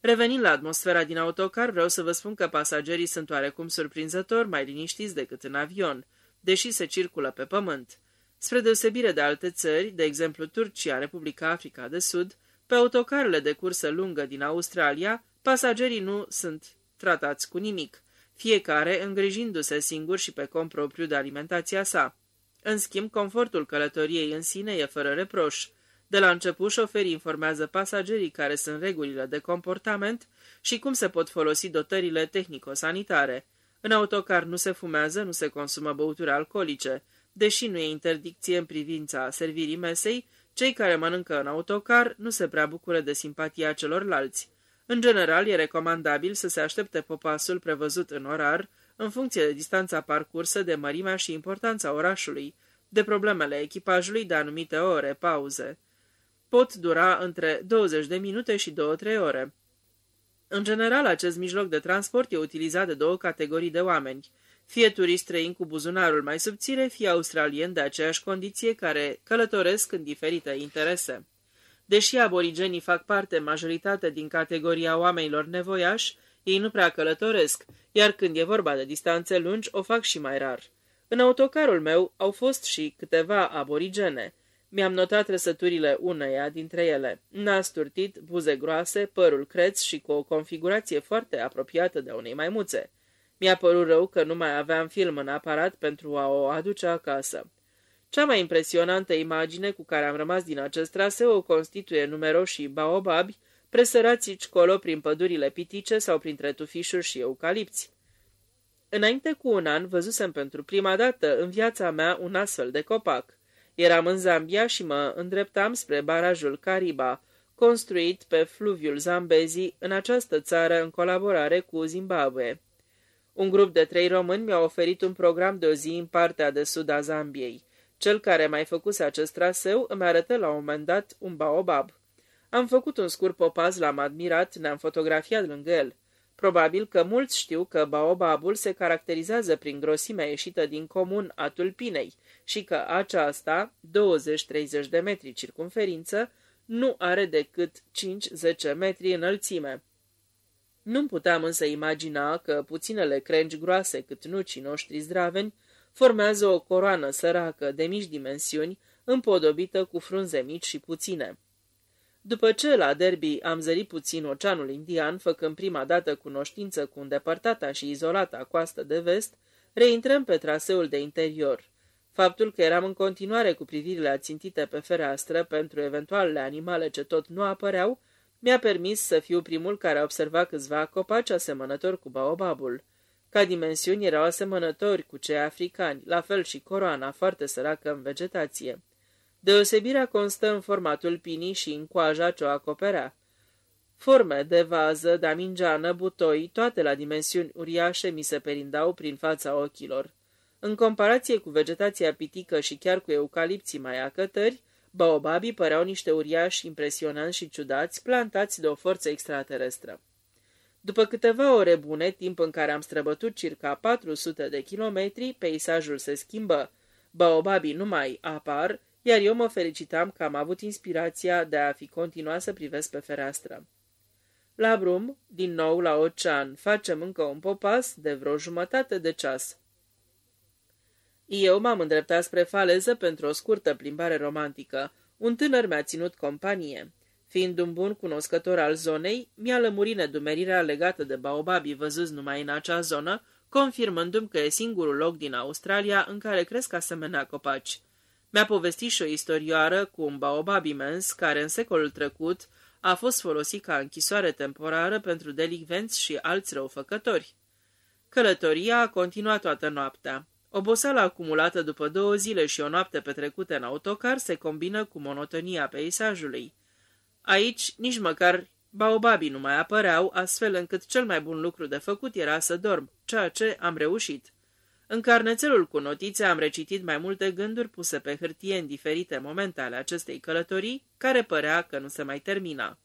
Revenind la atmosfera din autocar, vreau să vă spun că pasagerii sunt oarecum surprinzător mai liniștiți decât în avion, deși se circulă pe pământ. Spre deosebire de alte țări, de exemplu Turcia, Republica Africa de Sud, Pe autocarele de cursă lungă din Australia, pasagerii nu sunt tratați cu nimic, fiecare îngrijindu-se singur și pe compropriu de alimentația sa. În schimb, confortul călătoriei în sine e fără reproș. De la început, șoferii informează pasagerii care sunt regulile de comportament și cum se pot folosi dotările tehnico-sanitare. În autocar nu se fumează, nu se consumă băuturi alcoolice. Deși nu e interdicție în privința servirii mesei, cei care mănâncă în autocar nu se prea bucură de simpatia celorlalți. În general, e recomandabil să se aștepte popasul prevăzut în orar, în funcție de distanța parcursă, de mărimea și importanța orașului, de problemele echipajului de anumite ore, pauze. Pot dura între 20 de minute și 2-3 ore. În general, acest mijloc de transport e utilizat de două categorii de oameni, fie turiști străini cu buzunarul mai subțire, fie australieni de aceeași condiție care călătoresc în diferite interese. Deși aborigenii fac parte majoritate din categoria oamenilor nevoiași, ei nu prea călătoresc, iar când e vorba de distanțe lungi, o fac și mai rar. În autocarul meu au fost și câteva aborigene. Mi-am notat trăsăturile uneia dintre ele. Nas turtit, buze groase, părul creț și cu o configurație foarte apropiată de unei maimuțe. Mi-a părut rău că nu mai aveam film în aparat pentru a o aduce acasă. Cea mai impresionantă imagine cu care am rămas din acest traseu o constituie numeroși baobabi, presărați colo prin pădurile pitice sau printre tufișuri și eucalipți. Înainte cu un an văzusem pentru prima dată în viața mea un astfel de copac. Eram în Zambia și mă îndreptam spre barajul Cariba, construit pe fluviul Zambezi în această țară în colaborare cu Zimbabwe. Un grup de trei români mi-a oferit un program de o zi în partea de sud a Zambiei. Cel care mai făcuse acest traseu îmi arătă la un moment dat un baobab. Am făcut un scurt popaz, l-am admirat, ne-am fotografiat lângă el. Probabil că mulți știu că baobabul se caracterizează prin grosimea ieșită din comun a tulpinei și că aceasta, 20-30 de metri circumferință, nu are decât 5-10 metri înălțime. Nu puteam însă imagina că puținele crengi groase cât nucii noștri zdraveni formează o coroană săracă de mici dimensiuni, împodobită cu frunze mici și puține. După ce la derby am zărit puțin oceanul indian, făcând prima dată cunoștință cu îndepărtata și izolata coastă de vest, reintrăm pe traseul de interior. Faptul că eram în continuare cu privirile ațintite pe fereastră pentru eventualele animale ce tot nu apăreau, mi-a permis să fiu primul care a observat câțiva copaci asemănători cu baobabul. Ca dimensiuni erau asemănători cu cei africani, la fel și coroana, foarte săracă în vegetație. Deosebirea constă în formatul pinii și în coaja ce o acoperea. Forme de vază, damingeană, butoi, toate la dimensiuni uriașe mi se perindau prin fața ochilor. În comparație cu vegetația pitică și chiar cu eucalipții mai acătări, baobabii păreau niște uriași impresionanți și ciudați, plantați de o forță extraterestră. După câteva ore bune, timp în care am străbătut circa 400 de kilometri, peisajul se schimbă, baobabii nu mai apar, iar eu mă felicitam că am avut inspirația de a fi continuat să privesc pe fereastră. La Brum, din nou la ocean, facem încă un popas de vreo jumătate de ceas. Eu m-am îndreptat spre faleză pentru o scurtă plimbare romantică. Un tânăr mi-a ținut companie. Fiind un bun cunoscător al zonei, mi-a lămurit nedumerirea legată de baobabii văzuți numai în acea zonă, confirmându-mi că e singurul loc din Australia în care cresc asemenea copaci. Mi-a povestit și o istorioară cu un baobab imens care în secolul trecut a fost folosit ca închisoare temporară pentru delicvenți și alți răufăcători. Călătoria a continuat toată noaptea. Oboseala acumulată după două zile și o noapte petrecută în autocar se combină cu monotonia peisajului. Aici nici măcar baobabii nu mai apăreau, astfel încât cel mai bun lucru de făcut era să dorm, ceea ce am reușit. În carnețelul cu notițe am recitit mai multe gânduri puse pe hârtie în diferite momente ale acestei călătorii, care părea că nu se mai termina.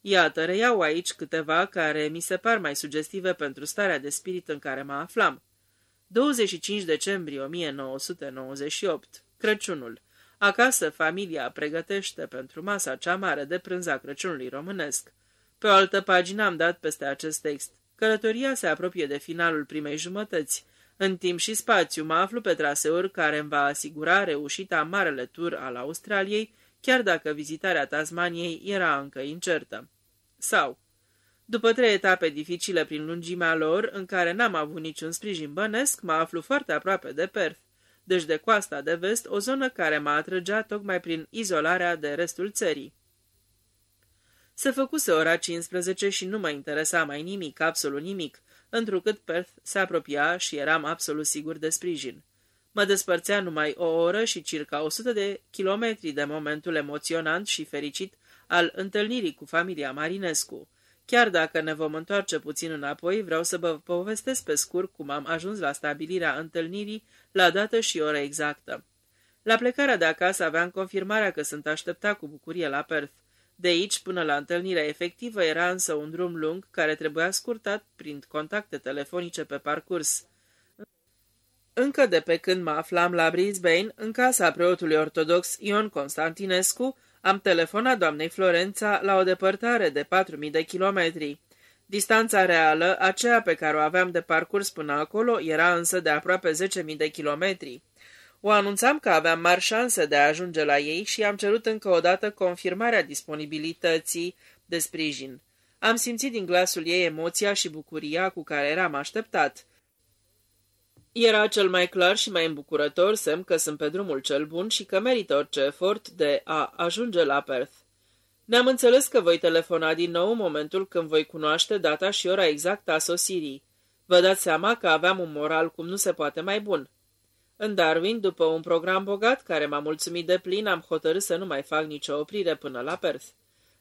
Iată, reiau aici câteva care mi se par mai sugestive pentru starea de spirit în care mă aflam. 25 decembrie 1998. Crăciunul. Acasă, familia pregătește pentru masa cea mare de prânz a Crăciunului românesc. Pe o altă pagină am dat peste acest text. Călătoria se apropie de finalul primei jumătăți. În timp și spațiu mă aflu pe traseuri care îmi va asigura reușita marele tur al Australiei, chiar dacă vizitarea Tasmaniei era încă incertă. Sau, după trei etape dificile prin lungimea lor, în care n-am avut niciun sprijin bănesc, mă aflu foarte aproape de Perth, deci de coasta de vest, o zonă care mă atrăgea tocmai prin izolarea de restul țării. Se făcuse ora 15 și nu mă interesa mai nimic, absolut nimic, întrucât Perth se apropia și eram absolut sigur de sprijin. Mă despărțea numai o oră și circa 100 de kilometri de momentul emoționant și fericit al întâlnirii cu familia Marinescu. Chiar dacă ne vom întoarce puțin înapoi, vreau să vă povestesc pe scurt cum am ajuns la stabilirea întâlnirii la dată și oră exactă. La plecarea de acasă aveam confirmarea că sunt așteptat cu bucurie la Perth. De aici până la întâlnirea efectivă era însă un drum lung care trebuia scurtat prin contacte telefonice pe parcurs. Încă de pe când mă aflam la Brisbane, în casa preotului ortodox Ion Constantinescu, am telefonat doamnei Florența la o depărtare de 4.000 de kilometri. Distanța reală, aceea pe care o aveam de parcurs până acolo, era însă de aproape 10.000 de kilometri. O anunțam că aveam mari șanse de a ajunge la ei și am cerut încă o dată confirmarea disponibilității de sprijin. Am simțit din glasul ei emoția și bucuria cu care eram așteptat. Era cel mai clar și mai îmbucurător semn că sunt pe drumul cel bun și că merită orice efort de a ajunge la Perth. Ne-am înțeles că voi telefona din nou în momentul când voi cunoaște data și ora exactă a sosirii. Vă dați seama că aveam un moral cum nu se poate mai bun. În Darwin, după un program bogat care m-a mulțumit de plin, am hotărât să nu mai fac nicio oprire până la Perth.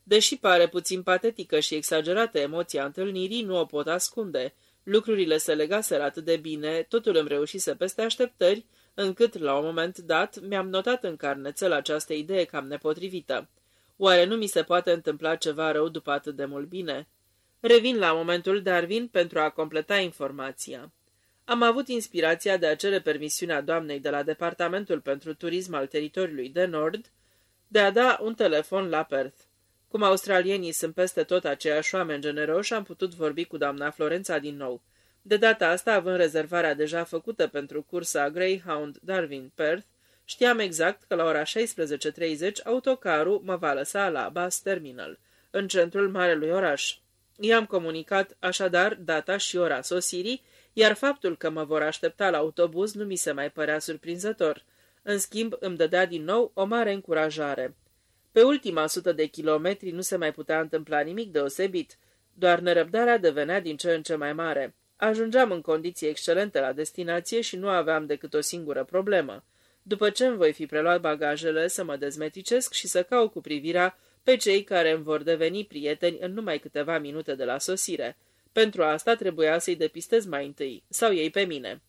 Deși pare puțin patetică și exagerată emoția întâlnirii, nu o pot ascunde. Lucrurile se legaseră atât de bine, totul îmi reușise peste așteptări, încât, la un moment dat, mi-am notat în carnețel această idee cam nepotrivită. Oare nu mi se poate întâmpla ceva rău după atât de mult bine? Revin la momentul Darwin pentru a completa informația. Am avut inspirația de a cere permisiunea doamnei de la Departamentul pentru Turism al Teritoriului de Nord de a da un telefon la Perth. Cum australienii sunt peste tot aceiași oameni generoși, am putut vorbi cu doamna Florența din nou. De data asta, având rezervarea deja făcută pentru cursa Greyhound Darwin-Perth, știam exact că la ora 16.30 autocarul mă va lăsa la Bus Terminal, în centrul marelui oraș. I-am comunicat așadar data și ora sosirii, iar faptul că mă vor aștepta la autobuz nu mi se mai părea surprinzător. În schimb, îmi dădea din nou o mare încurajare. Pe ultima sută de kilometri nu se mai putea întâmpla nimic deosebit, doar nerăbdarea devenea din ce în ce mai mare. Ajungeam în condiții excelente la destinație și nu aveam decât o singură problemă. După ce îmi voi fi preluat bagajele, să mă dezmeticesc și să caut cu privirea pe cei care îmi vor deveni prieteni în numai câteva minute de la sosire. Pentru asta trebuia să-i depistez mai întâi, sau ei pe mine.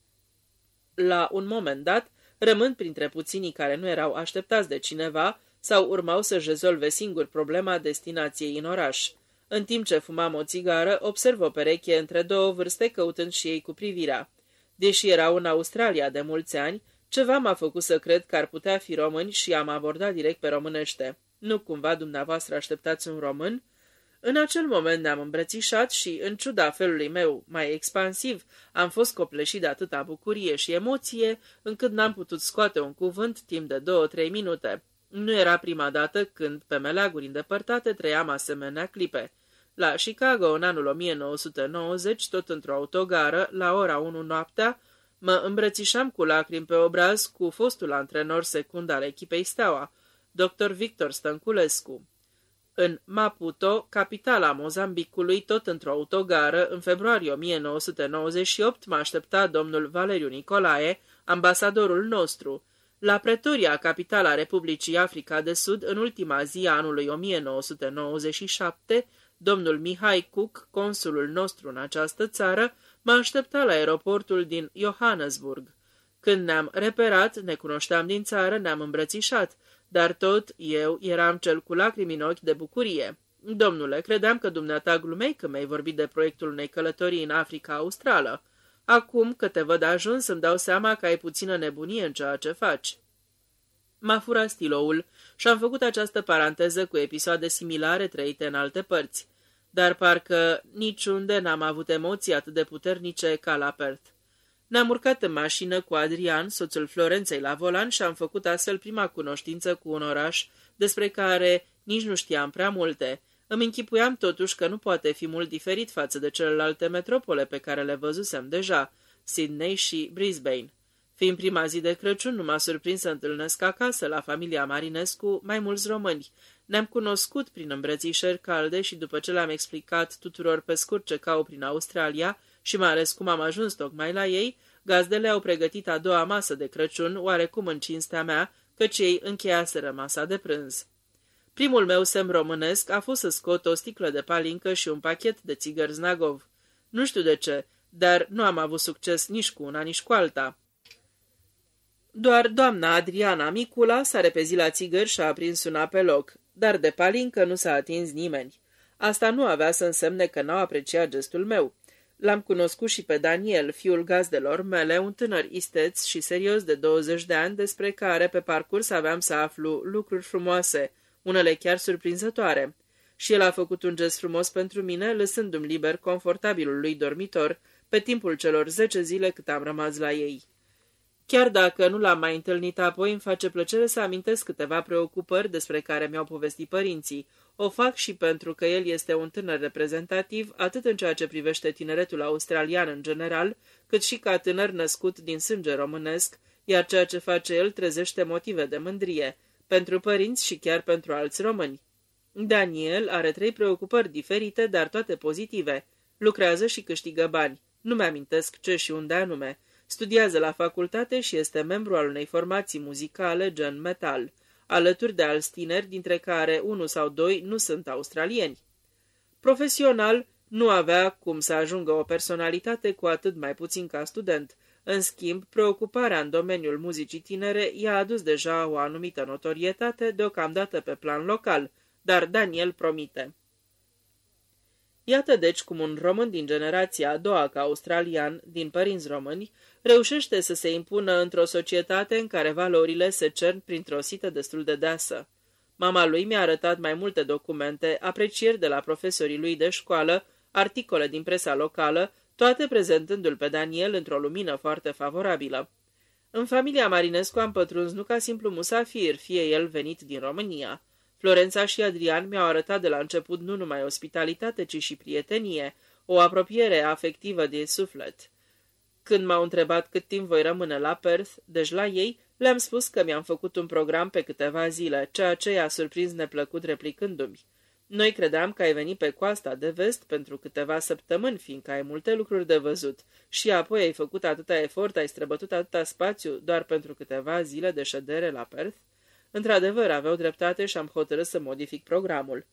La un moment dat, rămând printre puținii care nu erau așteptați de cineva, sau urmau să-și rezolve singur problema destinației în oraș. În timp ce fumam o țigară, observ o pereche între două vârste căutând și ei cu privirea. Deși erau în Australia de mulți ani, ceva m-a făcut să cred că ar putea fi români și am abordat direct pe românește. Nu cumva dumneavoastră așteptați un român?" În acel moment ne-am îmbrățișat și, în ciuda felului meu mai expansiv, am fost copleșit de atâta bucurie și emoție, încât n-am putut scoate un cuvânt timp de două-trei minute. Nu era prima dată când, pe meleaguri îndepărtate, trăiam asemenea clipe. La Chicago, în anul 1990, tot într-o autogară, la ora 1 noaptea, mă îmbrățișam cu lacrimi pe obraz cu fostul antrenor secund al echipei Steaua, dr. Victor Stănculescu. În Maputo, capitala Mozambicului, tot într-o autogară, în februarie 1998, m-a așteptat domnul Valeriu Nicolae, ambasadorul nostru, la Pretoria, capitala Republicii Africa de Sud, în ultima zi a anului 1997, domnul Mihai Cook, consulul nostru în această țară, m-a așteptat la aeroportul din Johannesburg. Când ne-am reperat, ne cunoșteam din țară, ne-am îmbrățișat, dar tot eu eram cel cu lacrimi în ochi de bucurie. Domnule, credeam că dumneata glumei că mi-ai vorbit de proiectul unei călătorii în Africa Australă. Acum că te văd ajuns, îmi dau seama că ai puțină nebunie în ceea ce faci. M-a furat stiloul și am făcut această paranteză cu episoade similare trăite în alte părți, dar parcă niciunde n-am avut emoții atât de puternice ca la Perth. Ne-am urcat în mașină cu Adrian, soțul Florenței, la volan și am făcut astfel prima cunoștință cu un oraș despre care nici nu știam prea multe. Îmi închipuiam totuși că nu poate fi mult diferit față de celelalte metropole pe care le văzusem deja, Sydney și Brisbane. Fiind prima zi de Crăciun, nu m-a surprins să întâlnesc acasă, la familia Marinescu, mai mulți români. Ne-am cunoscut prin îmbrățișări calde și după ce le-am explicat tuturor pe scurt ce cau prin Australia și mai ales cum am ajuns tocmai la ei, gazdele au pregătit a doua masă de Crăciun, oarecum în cinstea mea, căci ei încheiaseră masa de prânz. Primul meu semn românesc a fost să scot o sticlă de palincă și un pachet de țigări Znagov. Nu știu de ce, dar nu am avut succes nici cu una, nici cu alta. Doar doamna Adriana Micula s-a repezit la țigări și a aprins una pe loc, dar de palincă nu s-a atins nimeni. Asta nu avea să însemne că n-au apreciat gestul meu. L-am cunoscut și pe Daniel, fiul gazdelor mele, un tânăr isteț și serios de 20 de ani, despre care pe parcurs aveam să aflu lucruri frumoase, unele chiar surprinzătoare. Și el a făcut un gest frumos pentru mine, lăsându-mi liber confortabilul lui dormitor, pe timpul celor zece zile cât am rămas la ei. Chiar dacă nu l-am mai întâlnit apoi, îmi face plăcere să amintesc câteva preocupări despre care mi-au povestit părinții. O fac și pentru că el este un tânăr reprezentativ, atât în ceea ce privește tineretul australian în general, cât și ca tânăr născut din sânge românesc, iar ceea ce face el trezește motive de mândrie, pentru părinți și chiar pentru alți români. Daniel are trei preocupări diferite, dar toate pozitive. Lucrează și câștigă bani. Nu mi-amintesc ce și unde anume. Studiază la facultate și este membru al unei formații muzicale gen metal, alături de alți tineri, dintre care unul sau doi nu sunt australieni. Profesional, nu avea cum să ajungă o personalitate cu atât mai puțin ca student. În schimb, preocuparea în domeniul muzicii tinere i-a adus deja o anumită notorietate, deocamdată pe plan local, dar Daniel promite. Iată deci cum un român din generația a doua ca australian, din părinți români, reușește să se impună într-o societate în care valorile se cern printr-o sită destul de deasă. Mama lui mi-a arătat mai multe documente, aprecieri de la profesorii lui de școală, articole din presa locală, toate prezentându-l pe Daniel într-o lumină foarte favorabilă. În familia Marinescu am pătruns nu ca simplu musafir, fie el venit din România. Florența și Adrian mi-au arătat de la început nu numai ospitalitate, ci și prietenie, o apropiere afectivă de suflet. Când m-au întrebat cât timp voi rămâne la Perth, deci la ei, le-am spus că mi-am făcut un program pe câteva zile, ceea ce i-a surprins neplăcut replicându-mi. Noi credeam că ai venit pe coasta de vest pentru câteva săptămâni, fiindcă ai multe lucruri de văzut, și apoi ai făcut atâta efort, ai străbătut atâta spațiu doar pentru câteva zile de ședere la Perth. Într-adevăr, aveau dreptate și am hotărât să modific programul.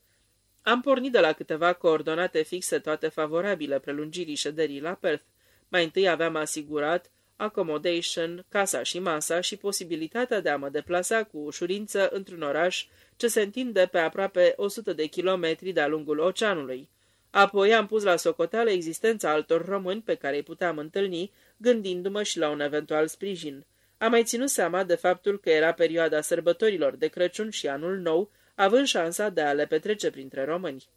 Am pornit de la câteva coordonate fixe, toate favorabile prelungirii șederii la Perth. Mai întâi aveam asigurat accommodation, casa și masa și posibilitatea de a mă deplasa cu ușurință într-un oraș ce se întinde pe aproape 100 de kilometri de-a lungul oceanului. Apoi am pus la socoteală existența altor români pe care îi puteam întâlni, gândindu-mă și la un eventual sprijin. Am mai ținut seama de faptul că era perioada sărbătorilor de Crăciun și Anul Nou, având șansa de a le petrece printre români.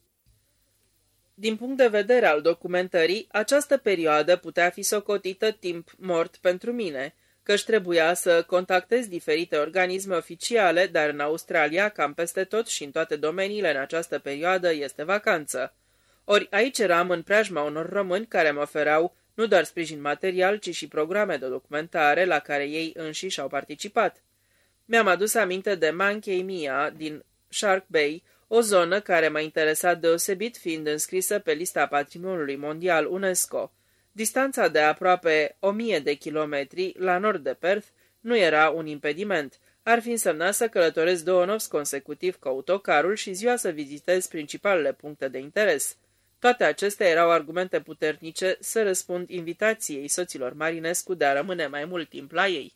Din punct de vedere al documentării, această perioadă putea fi socotită timp mort pentru mine, căci trebuia să contactez diferite organisme oficiale, dar în Australia, cam peste tot și în toate domeniile în această perioadă, este vacanță. Ori aici eram în preajma unor români care mă ofereau nu doar sprijin material, ci și programe de documentare la care ei înșiși au participat. Mi-am adus aminte de Mankei Mia din Shark Bay, o zonă care m-a interesat deosebit fiind înscrisă pe lista Patrimoniului Mondial UNESCO. Distanța de aproape o mie de kilometri la nord de Perth nu era un impediment. Ar fi însemnat să călătoresc două nopți consecutiv cu autocarul și ziua să vizitez principalele puncte de interes. Toate acestea erau argumente puternice să răspund invitației soților Marinescu de a rămâne mai mult timp la ei.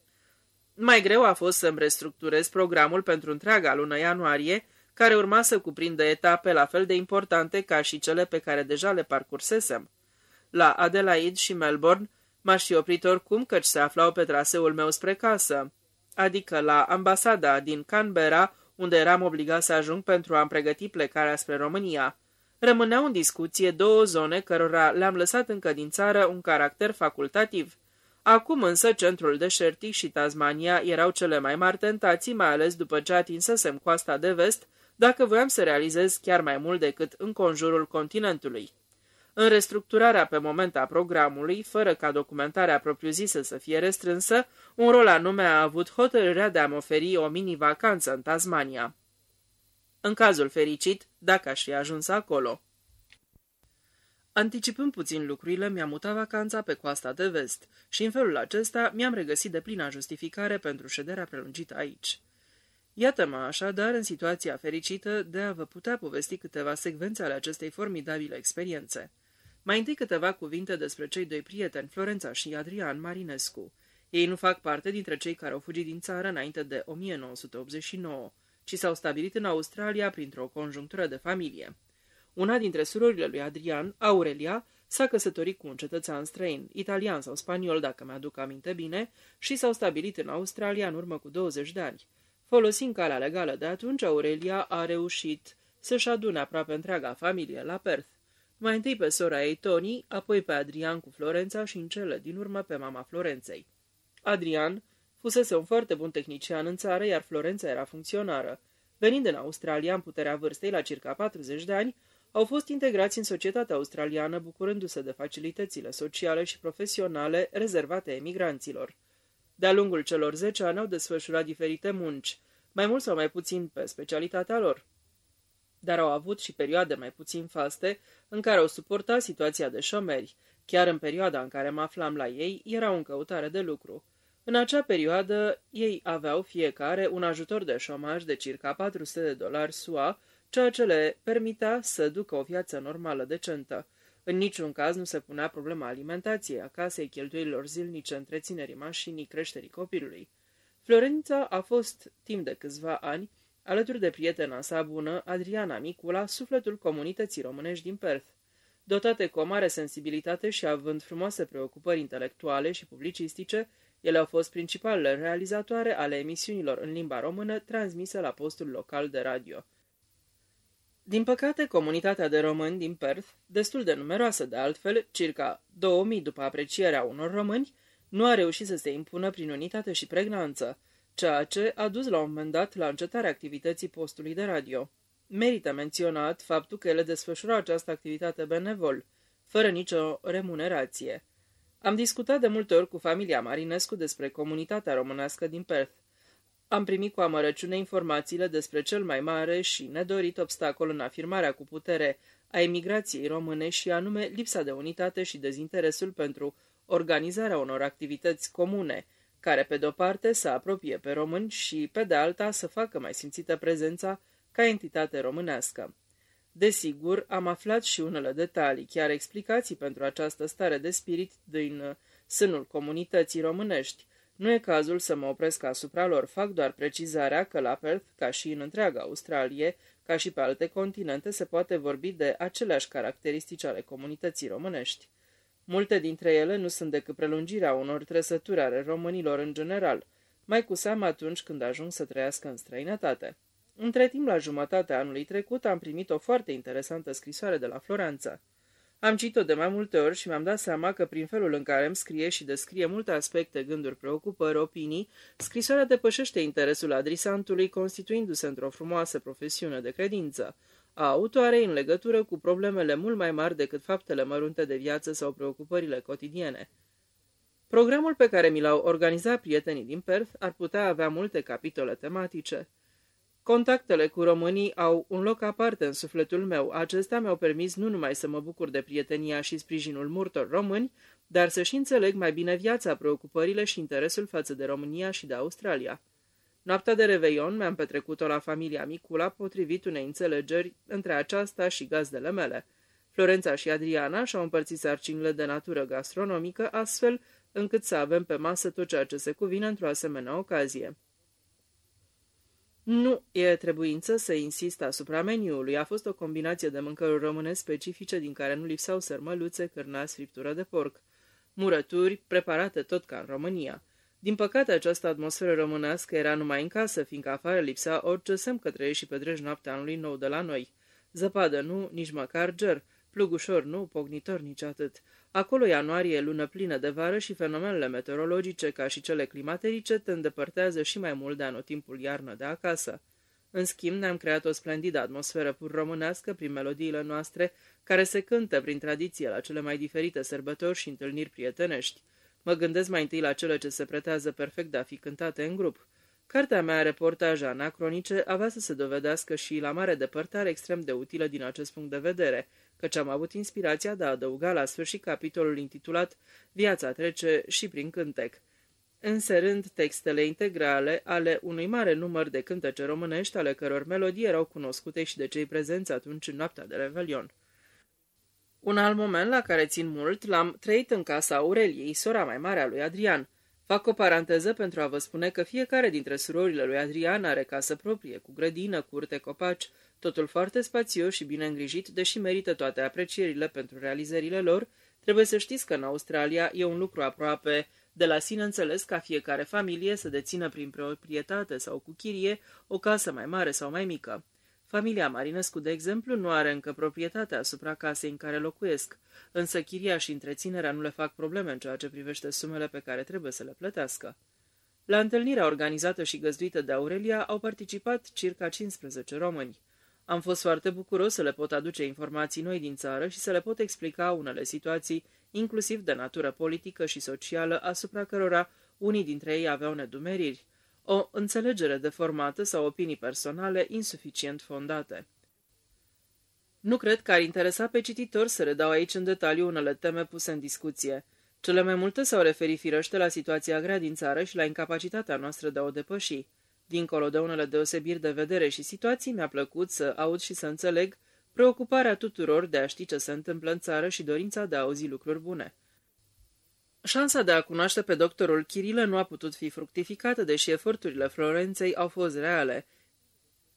Mai greu a fost să-mi restructurez programul pentru întreaga lună ianuarie, care urma să cuprindă etape la fel de importante ca și cele pe care deja le parcursesem. La Adelaide și Melbourne m-aș fi oprit oricum căci se aflau pe traseul meu spre casă, adică la ambasada din Canberra, unde eram obligat să ajung pentru a-mi pregăti plecarea spre România. Rămâneau în discuție două zone cărora le-am lăsat încă din țară un caracter facultativ. Acum însă centrul deșertic și Tasmania erau cele mai mari tentații, mai ales după ce atinsesem coasta de vest, dacă voiam să realizez chiar mai mult decât în conjurul continentului. În restructurarea pe moment a programului, fără ca documentarea propriu-zisă să fie restrânsă, un rol anume a avut hotărârea de a-mi oferi o mini-vacanță în Tasmania. În cazul fericit, dacă aș fi ajuns acolo. Anticipând puțin lucrurile, mi-am mutat vacanța pe coasta de vest și în felul acesta mi-am regăsit de plină justificare pentru șederea prelungită aici. Iată-mă așadar în situația fericită de a vă putea povesti câteva secvențe ale acestei formidabile experiențe. Mai întâi câteva cuvinte despre cei doi prieteni, Florența și Adrian Marinescu. Ei nu fac parte dintre cei care au fugit din țară înainte de 1989, ci s-au stabilit în Australia printr-o conjunctură de familie. Una dintre surorile lui Adrian, Aurelia, s-a căsătorit cu un cetățean străin, italian sau spaniol, dacă mi-aduc aminte bine, și s-au stabilit în Australia în urmă cu 20 de ani. Folosind calea legală de atunci, Aurelia a reușit să-și adune aproape întreaga familie la Perth. Mai întâi pe sora ei, Tony, apoi pe Adrian cu Florența și în cele din urmă pe mama Florenței. Adrian fusese un foarte bun tehnician în țară, iar Florența era funcționară. Venind în Australia în puterea vârstei la circa 40 de ani, au fost integrați în societatea australiană bucurându-se de facilitățile sociale și profesionale rezervate emigranților. De-a lungul celor 10 ani au desfășurat diferite munci, mai mult sau mai puțin pe specialitatea lor. Dar au avut și perioade mai puțin faste în care au suportat situația de șomeri. Chiar în perioada în care mă aflam la ei, erau în căutare de lucru. În acea perioadă, ei aveau fiecare un ajutor de șomaj de circa 400 de dolari SUA, ceea ce le permitea să ducă o viață normală decentă. În niciun caz nu se punea problema alimentației, a casei, cheltuielilor zilnice, întreținerii mașinii, creșterii copilului. Florența a fost, timp de câțiva ani, alături de prietena sa bună, Adriana Micula, sufletul comunității românești din Perth. Dotate cu o mare sensibilitate și având frumoase preocupări intelectuale și publicistice, ele au fost principalele realizatoare ale emisiunilor în limba română transmise la postul local de radio. Din păcate, comunitatea de români din Perth, destul de numeroasă de altfel, circa 2000 după aprecierea unor români, nu a reușit să se impună prin unitate și pregnanță, ceea ce a dus la un moment dat la încetarea activității postului de radio. Merită menționat faptul că ele desfășurau această activitate benevol, fără nicio remunerație. Am discutat de multe ori cu familia Marinescu despre comunitatea românească din Perth. Am primit cu amărăciune informațiile despre cel mai mare și nedorit obstacol în afirmarea cu putere a emigrației române și anume lipsa de unitate și dezinteresul pentru organizarea unor activități comune, care pe de-o parte să apropie pe români și pe de alta să facă mai simțită prezența ca entitate românească. Desigur, am aflat și unele detalii, chiar explicații pentru această stare de spirit din sânul comunității românești, nu e cazul să mă opresc asupra lor, fac doar precizarea că la Perth, ca și în întreaga Australie, ca și pe alte continente, se poate vorbi de aceleași caracteristici ale comunității românești. Multe dintre ele nu sunt decât prelungirea unor trăsături ale românilor în general, mai cu seamă atunci când ajung să trăiască în străinătate. Între timp, la jumătatea anului trecut, am primit o foarte interesantă scrisoare de la Florența. Am citit-o de mai multe ori și mi-am dat seama că prin felul în care îmi scrie și descrie multe aspecte, gânduri, preocupări, opinii, scrisoarea depășește interesul adrisantului, constituindu-se într-o frumoasă profesiune de credință a autoarei în legătură cu problemele mult mai mari decât faptele mărunte de viață sau preocupările cotidiene. Programul pe care mi l-au organizat prietenii din Perth ar putea avea multe capitole tematice. Contactele cu românii au un loc aparte în sufletul meu. Acestea mi-au permis nu numai să mă bucur de prietenia și sprijinul multor români, dar să și înțeleg mai bine viața, preocupările și interesul față de România și de Australia. Noaptea de Reveion mi-am petrecut-o la familia Micula, potrivit unei înțelegeri între aceasta și gazdele mele. Florența și Adriana și-au împărțit sarcinile de natură gastronomică, astfel încât să avem pe masă tot ceea ce se cuvine într-o asemenea ocazie. Nu e trebuință să insist asupra meniului. A fost o combinație de mâncăruri române specifice din care nu lipsau sărmăluțe, cârnați, friptură de porc. Murături, preparate tot ca în România. Din păcate, această atmosferă românească era numai în casă, fiindcă afară lipsea orice semn că trăiești și petreci noaptea anului nou de la noi. Zăpadă nu, nici măcar ger, plug ușor nu, pognitor nici atât. Acolo ianuarie e lună plină de vară și fenomenele meteorologice, ca și cele climaterice, te îndepărtează și mai mult de anotimpul iarnă de acasă. În schimb, ne-am creat o splendidă atmosferă pur românească prin melodiile noastre, care se cântă prin tradiție la cele mai diferite sărbători și întâlniri prietenești. Mă gândesc mai întâi la cele ce se pretează perfect de a fi cântate în grup. Cartea mea, reportaje anacronice, avea să se dovedească și la mare depărtare extrem de utilă din acest punct de vedere, căci am avut inspirația de a adăuga la sfârșit capitolul intitulat Viața trece și prin cântec înserând textele integrale ale unui mare număr de cântece românești, ale căror melodii erau cunoscute și de cei prezenți atunci în noaptea de Revelion. Un alt moment la care țin mult l-am trăit în casa Aureliei, sora mai mare a lui Adrian. Fac o paranteză pentru a vă spune că fiecare dintre surorile lui Adrian are casă proprie, cu grădină, curte, copaci, totul foarte spațios și bine îngrijit, deși merită toate aprecierile pentru realizările lor, trebuie să știți că în Australia e un lucru aproape de la sine înțeles ca fiecare familie să dețină prin proprietate sau cu chirie o casă mai mare sau mai mică. Familia Marinescu, de exemplu, nu are încă proprietatea asupra casei în care locuiesc, însă chiria și întreținerea nu le fac probleme în ceea ce privește sumele pe care trebuie să le plătească. La întâlnirea organizată și găzduită de Aurelia au participat circa 15 români. Am fost foarte bucuros să le pot aduce informații noi din țară și să le pot explica unele situații inclusiv de natură politică și socială, asupra cărora unii dintre ei aveau nedumeriri, o înțelegere deformată sau opinii personale insuficient fondate. Nu cred că ar interesa pe cititor să redau aici în detaliu unele teme puse în discuție. Cele mai multe s-au referit firește la situația grea din țară și la incapacitatea noastră de a o depăși. Dincolo de unele deosebiri de vedere și situații, mi-a plăcut să aud și să înțeleg preocuparea tuturor de a ști ce se întâmplă în țară și dorința de a auzi lucruri bune. Șansa de a cunoaște pe doctorul Chirilă nu a putut fi fructificată, deși eforturile Florenței au fost reale.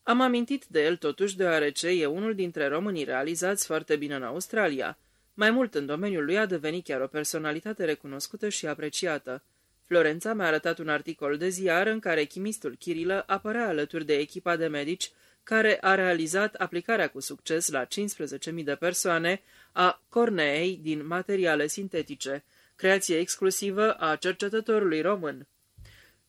Am amintit de el totuși deoarece e unul dintre românii realizați foarte bine în Australia. Mai mult în domeniul lui a devenit chiar o personalitate recunoscută și apreciată. Florența mi-a arătat un articol de ziar în care chimistul Chirilă apărea alături de echipa de medici care a realizat aplicarea cu succes la 15.000 de persoane a corneei din materiale sintetice, creație exclusivă a cercetătorului român.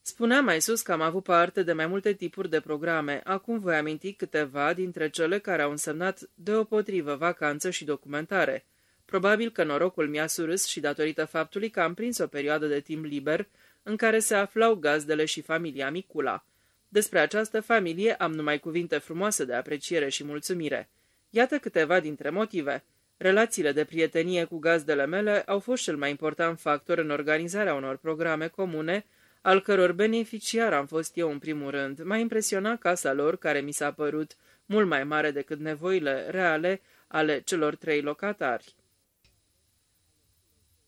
Spuneam mai sus că am avut parte de mai multe tipuri de programe, acum voi aminti câteva dintre cele care au însemnat deopotrivă vacanță și documentare. Probabil că norocul mi-a surâs și datorită faptului că am prins o perioadă de timp liber în care se aflau gazdele și familia Micula. Despre această familie am numai cuvinte frumoase de apreciere și mulțumire. Iată câteva dintre motive. Relațiile de prietenie cu gazdele mele au fost cel mai important factor în organizarea unor programe comune, al căror beneficiar am fost eu în primul rând. M-a impresionat casa lor, care mi s-a părut mult mai mare decât nevoile reale ale celor trei locatari.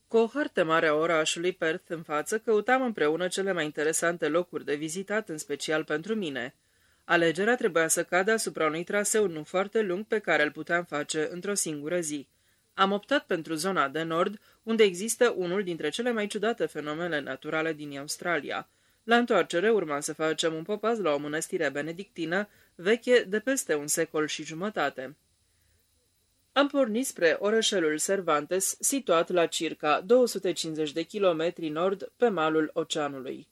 Cu o hartă mare a orașului Perth în față, căutam împreună cele mai interesante locuri de vizitat, în special pentru mine. Alegerea trebuia să cadă asupra unui traseu nu foarte lung pe care îl puteam face într-o singură zi. Am optat pentru zona de nord, unde există unul dintre cele mai ciudate fenomene naturale din Australia. La întoarcere urma să facem un popaz la o mănăstire benedictină, veche de peste un secol și jumătate. Am pornit spre orășelul Cervantes, situat la circa 250 de kilometri nord pe malul oceanului.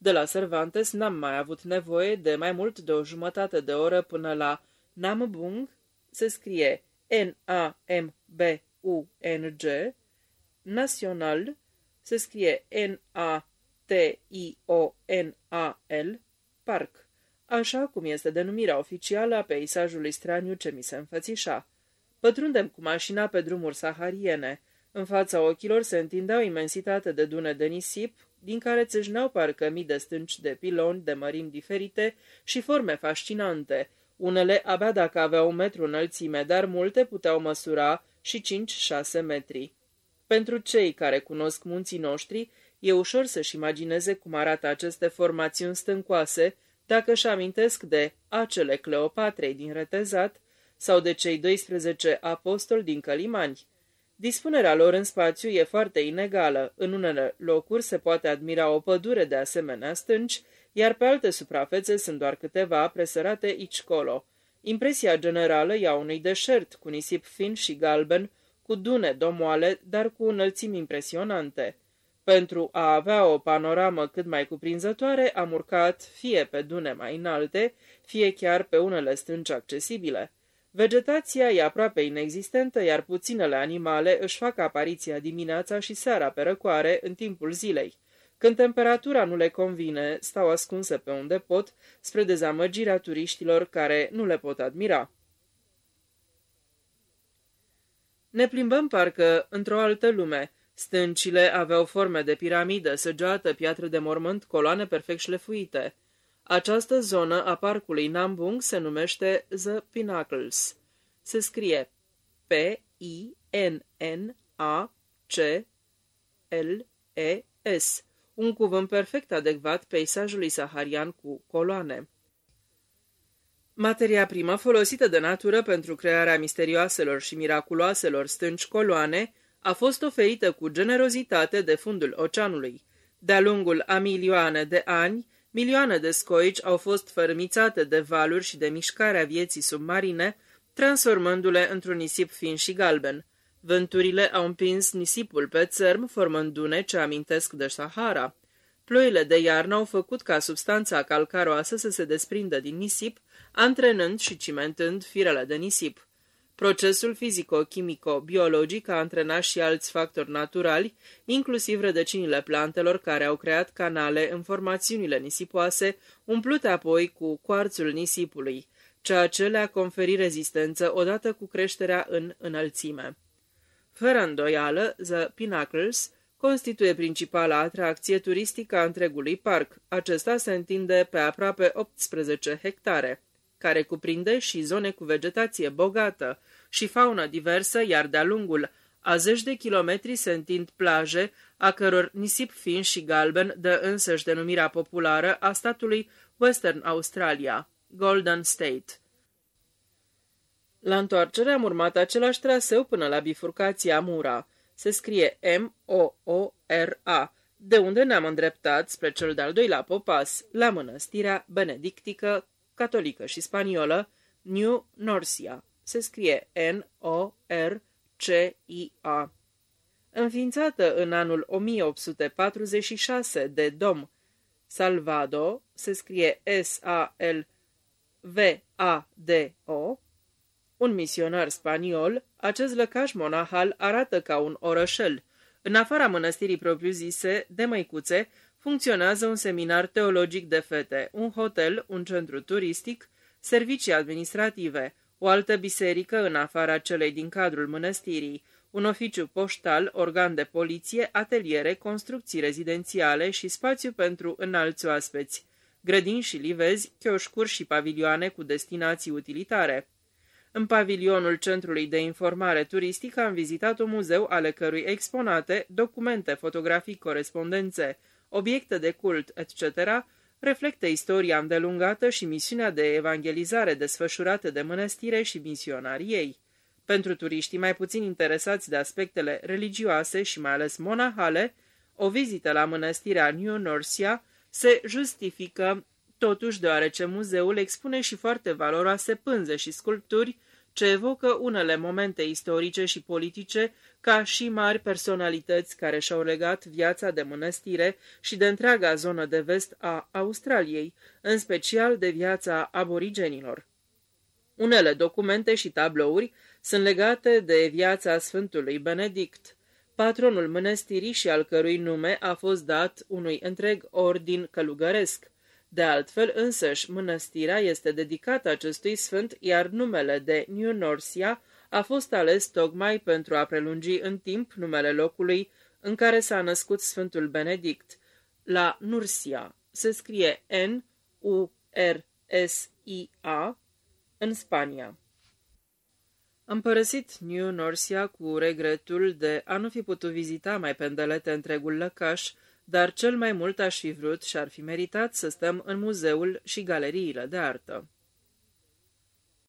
De la Cervantes n-am mai avut nevoie de mai mult de o jumătate de oră până la Nambung, se scrie N-A-M-B-U-N-G, Național, se scrie N-A-T-I-O-N-A-L, Parc, așa cum este denumirea oficială a peisajului straniu ce mi se înfățișa. Pătrundem cu mașina pe drumuri sahariene. În fața ochilor se întindeau imensitate de dune de nisip, din care țâșneau parcă mii de stânci de piloni de mărimi diferite și forme fascinante. Unele abia dacă aveau un metru înălțime, dar multe puteau măsura și 5-6 metri. Pentru cei care cunosc munții noștri, e ușor să-și imagineze cum arată aceste formațiuni stâncoase, dacă își amintesc de acele Cleopatrei din retezat, sau de cei 12 apostoli din Călimani. Dispunerea lor în spațiu e foarte inegală. În unele locuri se poate admira o pădure de asemenea stânci, iar pe alte suprafețe sunt doar câteva presărate aici colo. Impresia generală e a unui deșert, cu nisip fin și galben, cu dune domoale, dar cu înălțimi impresionante. Pentru a avea o panoramă cât mai cuprinzătoare, am urcat fie pe dune mai înalte, fie chiar pe unele stânci accesibile. Vegetația e aproape inexistentă, iar puținele animale își fac apariția dimineața și seara pe răcoare în timpul zilei. Când temperatura nu le convine, stau ascunse pe unde pot, spre dezamăgirea turiștilor care nu le pot admira. Ne plimbăm parcă într-o altă lume. Stâncile aveau forme de piramidă, săgeată, piatră de mormânt, coloane perfect șlefuite. Această zonă a parcului Nambung se numește The Pinnacles. Se scrie P-I-N-N-A-C-L-E-S, un cuvânt perfect adecvat peisajului saharian cu coloane. Materia primă folosită de natură pentru crearea misterioaselor și miraculoaselor stânci coloane a fost oferită cu generozitate de fundul oceanului. De-a lungul a milioane de ani, milioane de scoici au fost fărmițate de valuri și de mișcarea vieții submarine, transformându-le într-un nisip fin și galben. Vânturile au împins nisipul pe țărm, formând dune ce amintesc de Sahara. Ploile de iarnă au făcut ca substanța calcaroasă să se desprindă din nisip, antrenând și cimentând firele de nisip. Procesul fizico-chimico-biologic a antrenat și alți factori naturali, inclusiv rădăcinile plantelor care au creat canale în formațiunile nisipoase, umplute apoi cu coarțul nisipului, ceea ce le-a conferit rezistență odată cu creșterea în înălțime. Fără îndoială, The Pinnacles constituie principala atracție turistică a întregului parc. Acesta se întinde pe aproape 18 hectare care cuprinde și zone cu vegetație bogată și faună diversă, iar de-a lungul a zeci de kilometri se întind plaje, a căror nisip fin și galben dă însăși denumirea populară a statului Western Australia, Golden State. La întoarcere am urmat același traseu până la bifurcația Mura. Se scrie M-O-O-R-A, de unde ne-am îndreptat spre cel de-al doilea popas, la mănăstirea benedictică catolică și spaniolă, New Norcia. Se scrie N-O-R-C-I-A. Înființată în anul 1846 de Dom Salvado, se scrie S-A-L-V-A-D-O, un misionar spaniol, acest lăcaș monahal arată ca un orășel. În afara mănăstirii propriu-zise, de măicuțe, funcționează un seminar teologic de fete, un hotel, un centru turistic, servicii administrative, o altă biserică în afara celei din cadrul mănăstirii, un oficiu poștal, organ de poliție, ateliere, construcții rezidențiale și spațiu pentru înalți oaspeți, grădini și livezi, chioșcuri și pavilioane cu destinații utilitare. În pavilionul Centrului de Informare Turistică am vizitat un muzeu ale cărui exponate, documente, fotografii, corespondențe, obiecte de cult, etc., reflectă istoria îndelungată și misiunea de evangelizare desfășurată de mănăstire și misionarii ei. Pentru turiștii mai puțin interesați de aspectele religioase și mai ales monahale, o vizită la mănăstirea New Norcia se justifică totuși deoarece muzeul expune și foarte valoroase pânze și sculpturi ce evocă unele momente istorice și politice ca și mari personalități care și-au legat viața de mănăstire și de întreaga zonă de vest a Australiei, în special de viața aborigenilor. Unele documente și tablouri sunt legate de viața Sfântului Benedict, patronul mănăstirii și al cărui nume a fost dat unui întreg ordin călugăresc. De altfel, însăși, mănăstirea este dedicată acestui sfânt, iar numele de New Norcia a fost ales tocmai pentru a prelungi în timp numele locului în care s-a născut Sfântul Benedict. La Nursia se scrie N-U-R-S-I-A în Spania. Am părăsit New Norcia cu regretul de a nu fi putut vizita mai pendelete întregul lăcaș, dar cel mai mult aș fi vrut și ar fi meritat să stăm în muzeul și galeriile de artă.